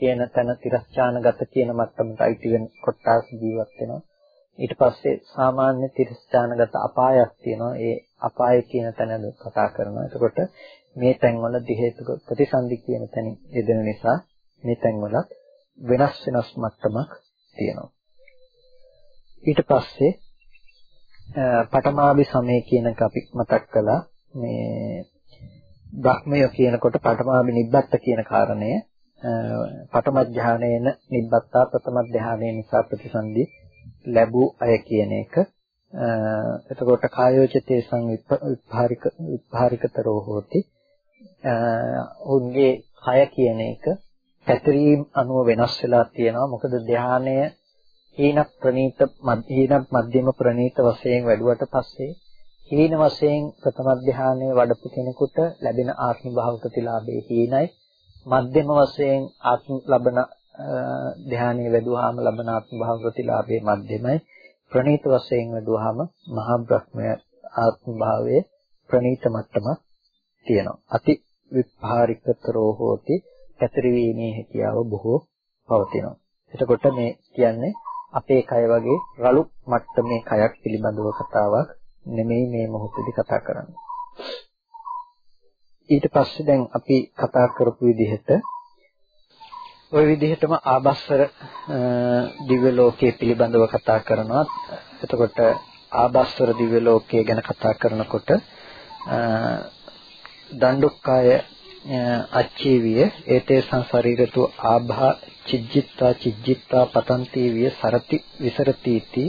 කියන තැන තිරස්චානගත කියන මට්ටමට අයිති වෙන කොටස් ජීවත් වෙනවා. ඊට පස්සේ සාමාන්‍ය තිරස්චානගත අපායක් තියෙනවා. ඒ අපාය කියන තැනද කතා කරනවා. එතකොට මේ තැන්වල දි හේතුක ප්‍රතිසන්දි කියන තැනින් යෙදෙන නිසා මේ තැන්වල වෙනස් වෙනස් මට්ටමක් තියෙනවා. ඊට පස්සේ පඨමාභි සමය කියන එක අපි මතක් කළා. මේ බ්‍රහ්මය කියනකොට පඨමාභි නිබ්බත්ත කියන කාරණය පඨම ධානයේන නිබ්බත්තා ප්‍රථම ධානයේ නිසා ප්‍රතිසන්දි ලැබූ අය කියන එක. එතකොට කායෝචිතේ සංවිප්පාරික විප්පාරිකතරෝ හෝති. උන්ගේ කය කියන එක පැතිරීම් අනුව වෙනස් වෙලා තියෙනවා. මොකද ධානය හීන ප්‍රනීත මධ්‍යීන මධ්‍යම ප්‍රනීත වශයෙන් වැඩුවට පස්සේ හීන වශයෙන් ප්‍රථම ධානයේ වඩපු කෙනෙකුට ලැබෙන ආත්ම භාව ප්‍රතිලාභයේ හීනයි. මධ්‍යම වශයෙන් ආත්ම ලබන ධානයේ වැඩුවාම ලබන ආත්ම භාව ප්‍රතිලාභයේ මධ්‍යමයි. ප්‍රනීත වශයෙන් වැඩුවාම මහා බ්‍රහ්මය ආත්ම භාවයේ ප්‍රනීත මට්ටමක් තියෙනවා. අති විපහාරිකතරෝ හෝති පැතිරවීමේ හැකියාව බොහෝ පවතිනවා. එතකොට මේ කියන්නේ අපේ කය වගේ රළු මට්ටමේ කයක් පිළිබඳව කතාවක් නෙමෙයි මේ මොහොතේදී කතා කරන්නේ. ඊට පස්සේ දැන් අපි කතා කරපු විදිහට ওই විදිහටම ආබස්සර දිව්‍ය ලෝකයේ පිළිබඳව කතා කරනවා. එතකොට ආබස්සර දිව්‍ය ලෝකයේ ගැන කතා කරනකොට දණ්ඩුක්කාය අච්චීවිය ඒතේ සංසරීරතු ආභා චිජ්ජිත්තා චිජ්ජිත්තා පතන්ති විය සරති විසරතිති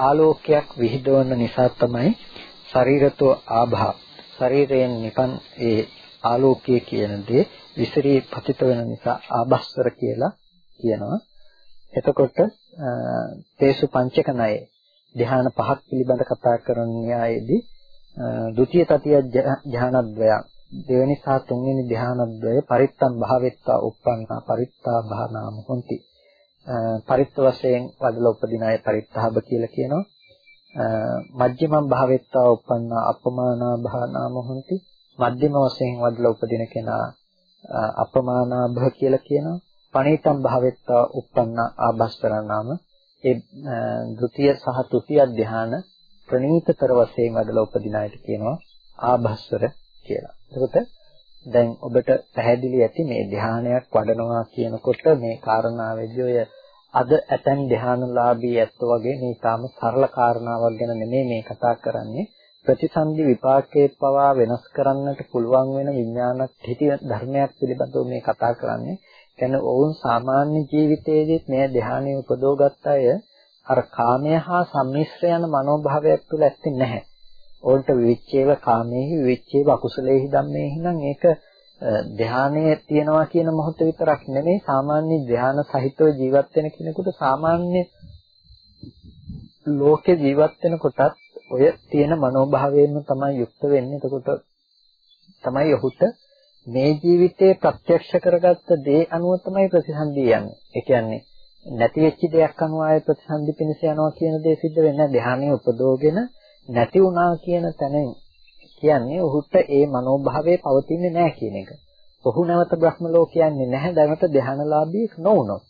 ආලෝකයක් විහිදවන නිසා තමයි ශරීරතෝ ආභා ශරීරයෙන් නිකන් ඒ ආලෝකය කියන දේ විසිරී පතිත වෙන නිසා ආභස්සර කියලා කියනවා. එතකොට තේසු පංචක ණය ධ්‍යාන පහක් පිළිබඳ කතා කරන න්‍යායේදී ဒုတိ ය තතිය ධ්‍යානද්වය. දෙවෙනි සහ තුන්වෙනි ධ්‍යානද්වය පරිත්තම් භාවෙත්තා උප්පන්නා පරිත්තා භානාම හොಂತಿ. පරිත්ත වශයෙන් වදලා උපදින අය පරිත්තහබ කියලා කියනවා. මජ්ජිමම් භාවෙත්තා උප්පන්නා අපමානා භානාම හොಂತಿ. මධ්‍යම වශයෙන් වදලා උපදින කෙනා අපමානාභ කියලා කියනවා. පණීතම් භාවෙත්තා උප්පන්නා ආභස්තරනාම ඒ ဒုတိ ය සහ තෘතිය ධ්‍යාන ප්‍රණීතතර වශයෙන් වදලා උපදින අයට කියනවා ආභස්වර කියලා. එතකොට දැන් ඔබට පැහැදිලි ඇති මේ ධානයක් වඩනවා කියනකොට මේ කාරණාවෙදී ඔය අද ඇතැම් ධානලාභී ඇත්තෝ වගේ මේ තාම සරල කාරණාවක් ගැන නෙමෙයි මේ කතා කරන්නේ. ප්‍රතිසන්දි විපාකයේ පවා වෙනස් කරන්නට පුළුවන් වෙන විඥානක් හිටි ධර්මයක් පිළිබඳව මේ කතා කරන්නේ. කියන්නේ ඔවුන් සාමාන්‍ය ජීවිතයේදීත් මේ ධානය උපදවගත්ත අය අර කාමය හා සම්මිශ්‍ර යන මනෝභාවයක් තුල ඇත්තේ නැහැ. ඕන්ට විවිච්ඡේව කාමයේහි විවිච්ඡේව අකුසලයේහි ධම්මේහි නම් ඒක ධානයේ තියනවා කියන මොහොත විතරක් නෙමෙයි සාමාන්‍ය ධාන සහිතව ජීවත් වෙන කෙනෙකුට සාමාන්‍ය ලෝකේ ජීවත් වෙනකොටත් ඔය තියෙන මනෝභාවයෙන්ම තමයි යුක්ත වෙන්නේ. එතකොට තමයි ඔහුට මේ ජීවිතේ ප්‍රත්‍යක්ෂ කරගත්ත දේ අනුව තමයි ප්‍රතිසන්දිය යන්නේ. ඒ කියන්නේ නැති වෙච්ච දෙයක් අනුව ආය ප්‍රතිසන්දි පිණිස යනවා කියන දේ සිද්ධ වෙන්නේ නැහැ. ධානයේ උපදෝගෙන නැති වුණා කියන තැනින් කියන්නේ ඔහුට ඒ මනෝභාවය පවතින්නේ නැහැ කියන එක. ඔහු නැවත බ්‍රහ්ම ලෝකයන්නේ නැහැ දැනට ධානලාභී නොවුනොත්.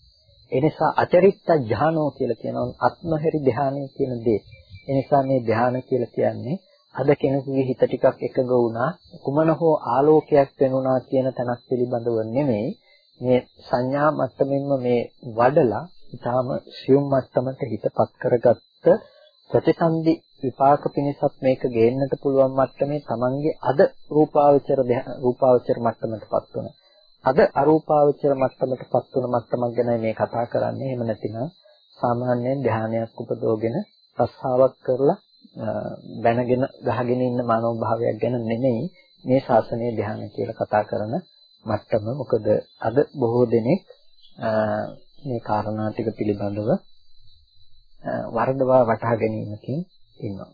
ඒ නිසා අචරිත්ත ඥානෝ කියලා කියනවා අත්මහැරි ධානය කියන දේ. ඒ නිසා මේ ධාන කියලා කියන්නේ අද කෙනෙකුගේ හිත ටිකක් එකඟ වුණා කුමන හෝ ආලෝකයක් වෙනුණා කියන තැනක් පිළිබඳව නෙමෙයි මේ සංඥා මට්ටමින්ම මේ වඩලා ඊටාම සියුම් මට්ටමට හිතපත් කරගත්ත ප්‍රතිසන්දි විපාක පිණිසත් මේක ගේන්නට පුළුවන් මට්ටමේ Tamange අද රූපාවචර රූපාවචර මට්ටමටපත් වුණ. අද අරූපාවචර මට්ටමටපත් වුණ මට්ටමක් ගැන මේ කතා කරන්නේ. එහෙම නැතිනම් සාමාන්‍යයෙන් ධානයක් උපදෝගෙන රස්සාවක් කරලා බැනගෙන ගහගෙන ඉන්න මනෝභාවයක් ගැන නෙමෙයි මේ ශාසනීය ධානය කියලා කතා කරන මට්ටම. මොකද අද බොහෝ දෙනෙක් මේ කාරණා ටික පිළිබඳව වරදවා වටහා ගැනීමකින් ඉන්නවා.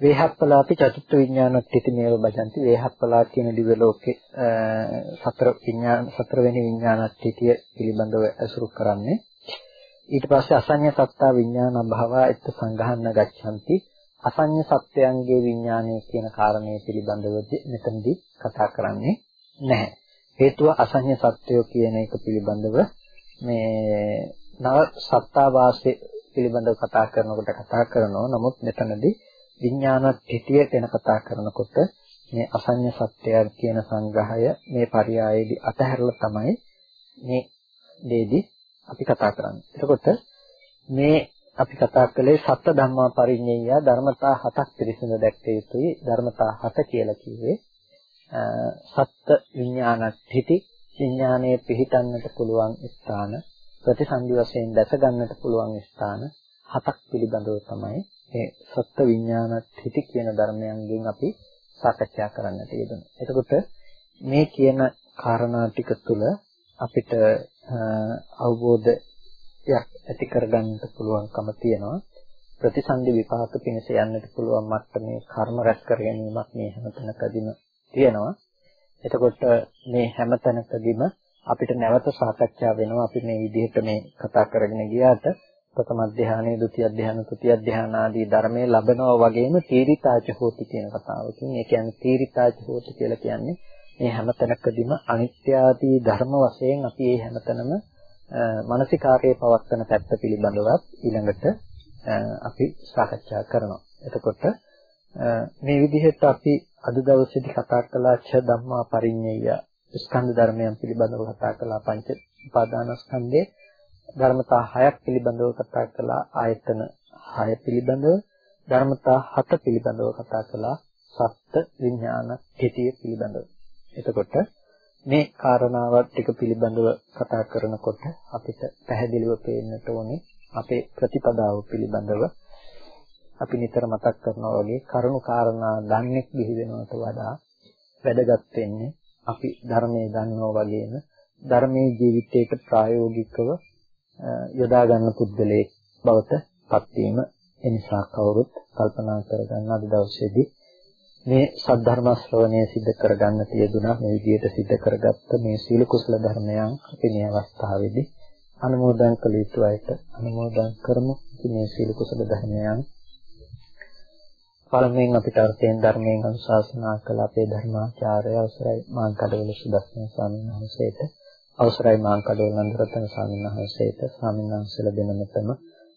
වේහප්පලාපි චතුත්ථ විඥානත්‍ත්‍ති මේව බජන්ති වේහප්පලා කියන දිව්‍ය ලෝකේ සතර විඥාන සතරවෙනි විඥානත්‍ත්‍තිය පිළිබඳව අසුරු කරන්නේ ඊට පස්සේ අසඤ්ඤ සත්තා විඥාන භව එත් සංඝහන්න ගච්ඡanti අසඤ්ඤ සත්‍යයන්ගේ විඥානය කියන කාරණේ පිළිබඳව මෙතනදී කතා කරන්නේ නැහැ. හේතුව අසඤ්ඤ සත්‍යය කියන එක පිළිබඳව මේ නව සත්තා වාසය පිළිබඳව කතා කරනකොට කතා කරනවා. නමුත් මෙතනදී විඥාන පිටිය ගැන කතා කරනකොට මේ අසඤ්ඤ සත්‍යය කියන සංග්‍රහය මේ පරයයේදී අතහැරලා තමයි මේ දෙදී අපි කතා කරන්නේ. එතකොට මේ අපි කතා කළේ සත්‍ය ධම්මා පරිඤ්ඤය ධර්මතා හතක් පිළිසිඳ දැක්ක යුතුයි. ධර්මතා හත කියලා කිව්වේ සත්ත්‍ය විඥානට්ඨිති විඥානයේ පිහිටන්නට පුළුවන් ස්ථාන ප්‍රතිසන්දි වශයෙන් දැස ගන්නට පුළුවන් ස්ථාන හතක් පිළිබඳව තමයි මේ සත්ත්ව විඥානට්ඨිති කියන ධර්මයන්ගෙන් අපි සාකච්ඡා කරන්නට යෙදුනේ. එතකොට මේ කියන කාරණා ටික තුළ අපිට අවබෝධයක් ඇති කරගන්නට පුළුවන්කම තියෙනවා. ප්‍රතිසන්දි විපාක පිණිස යන්නට පුළුවන් මට්ටමේ කර්ම රැස් කර ගැනීමක් මේ හැමතැනකදීම තියෙනවා. එතකොට මේ හැමතැනකදීම අපිට නැවත සාකච්ඡා වෙනවා අපි මේ විදිහට මේ කතා කරගෙන ගියාට ප්‍රථම ධානයේ ဒုတိ ය ධානය තෘතිය ධාන ආදී ධර්මයේ ලබනවා වගේම තීරිතාච හෝති කියන කතාවකින් ඒ කියන්නේ තීරිතාච හෝති කියලා කියන්නේ මේ හැමතැනකදීම අනිත්‍ය ආදී ධර්ම වශයෙන් අපි මේ හැමතැනම මානසිකාරයේ පවත්තන පැත්ත පිළිබඳවත් ඊළඟට අපි සාකච්ඡා කරනවා. එතකොට මේ විදිහට අපි අද දවසේදී කතා කළා ඡ ධම්මා පරිඤ්ඤය ස්කන්ධ ධර්මයන් පිළිබඳව කතා කළා පංච උපාදානස්කන්ධයේ ධර්මතා හයක් පිළිබඳව කතා කළා ආයතන හය පිළිබඳව ධර්මතා හත පිළිබඳව කතා කළා සත්ත්‍ය විඥාන කෙටිය පිළිබඳව එතකොට මේ කාරණාවත් ටික පිළිබඳව කතා කරනකොට අපිට පැහැදිලිව පේන්නට ඕනේ අපේ ප්‍රතිපදාව පිළිබඳව. අපි නිතර මතක් කරනවා වගේ කරුණු කාරණා දන්නේ ගිහි වෙනවට වඩා වැදගත් වෙන්නේ අපි ධර්මයේ දන්නවා වගේම ධර්මයේ ජීවිතයක ප්‍රායෝගිකව යොදා ගන්න පුද්ගලයෙක් බවට පත් වීම එනිසා කවුරුත් කල්පනා කරගන්න අද දවසේදී මේ සද්ධර්ම ශ්‍රවණය සිද්ධ කරගන්න තියදුනා. මේ විදිහට සිද්ධ කරගත්ත මේ සීල කුසල ධර්මයන් අපි මේ අවස්ථාවේදී අනුමෝදන් කළ යුතු අයට අනුමෝදන් කරමු. මේ සීල කුසල ධර්මයන් පළමුවෙන් අපිට අර්ථයෙන් ධර්මයෙන් අනුශාසනා කළ අපේ ධර්මාචාර්ය අවසරයි මාංකඩවල සුදස්න ස්වාමීන් වහන්සේට අවසරයි මාංකඩවල නන්දරතන ස්වාමීන් වහන්සේට ස්වාමීන් වහන්සේලා දෙනමතම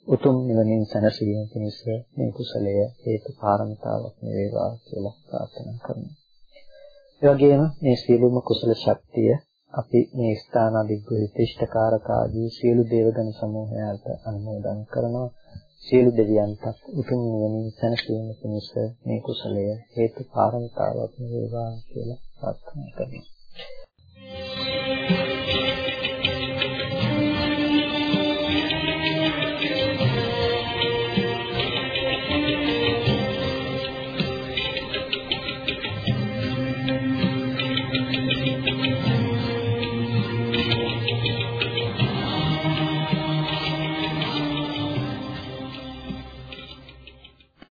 උතුම් නිවනින් සැනසීම පිණිස මේ කුසලය හේතු කාරණතාවක් වේවා කියලා ප්‍රාර්ථනා කරමු. ඒ වගේම මේ සියලුම කුසල ශක්තිය අපි මේ ස්ථාන අධිග්‍රහිතීෂ්ඨකාරක ආදී සියලු දේවගණ සමූහයාට අනුමෝදන් කරනවා. සියලු දෙවියන්ටත් උතුම් නිවනින් සැනසීම පිණිස මේ කුසලය හේතු කාරණතාවක් වේවා කියලා ප්‍රාර්ථනා කරනවා.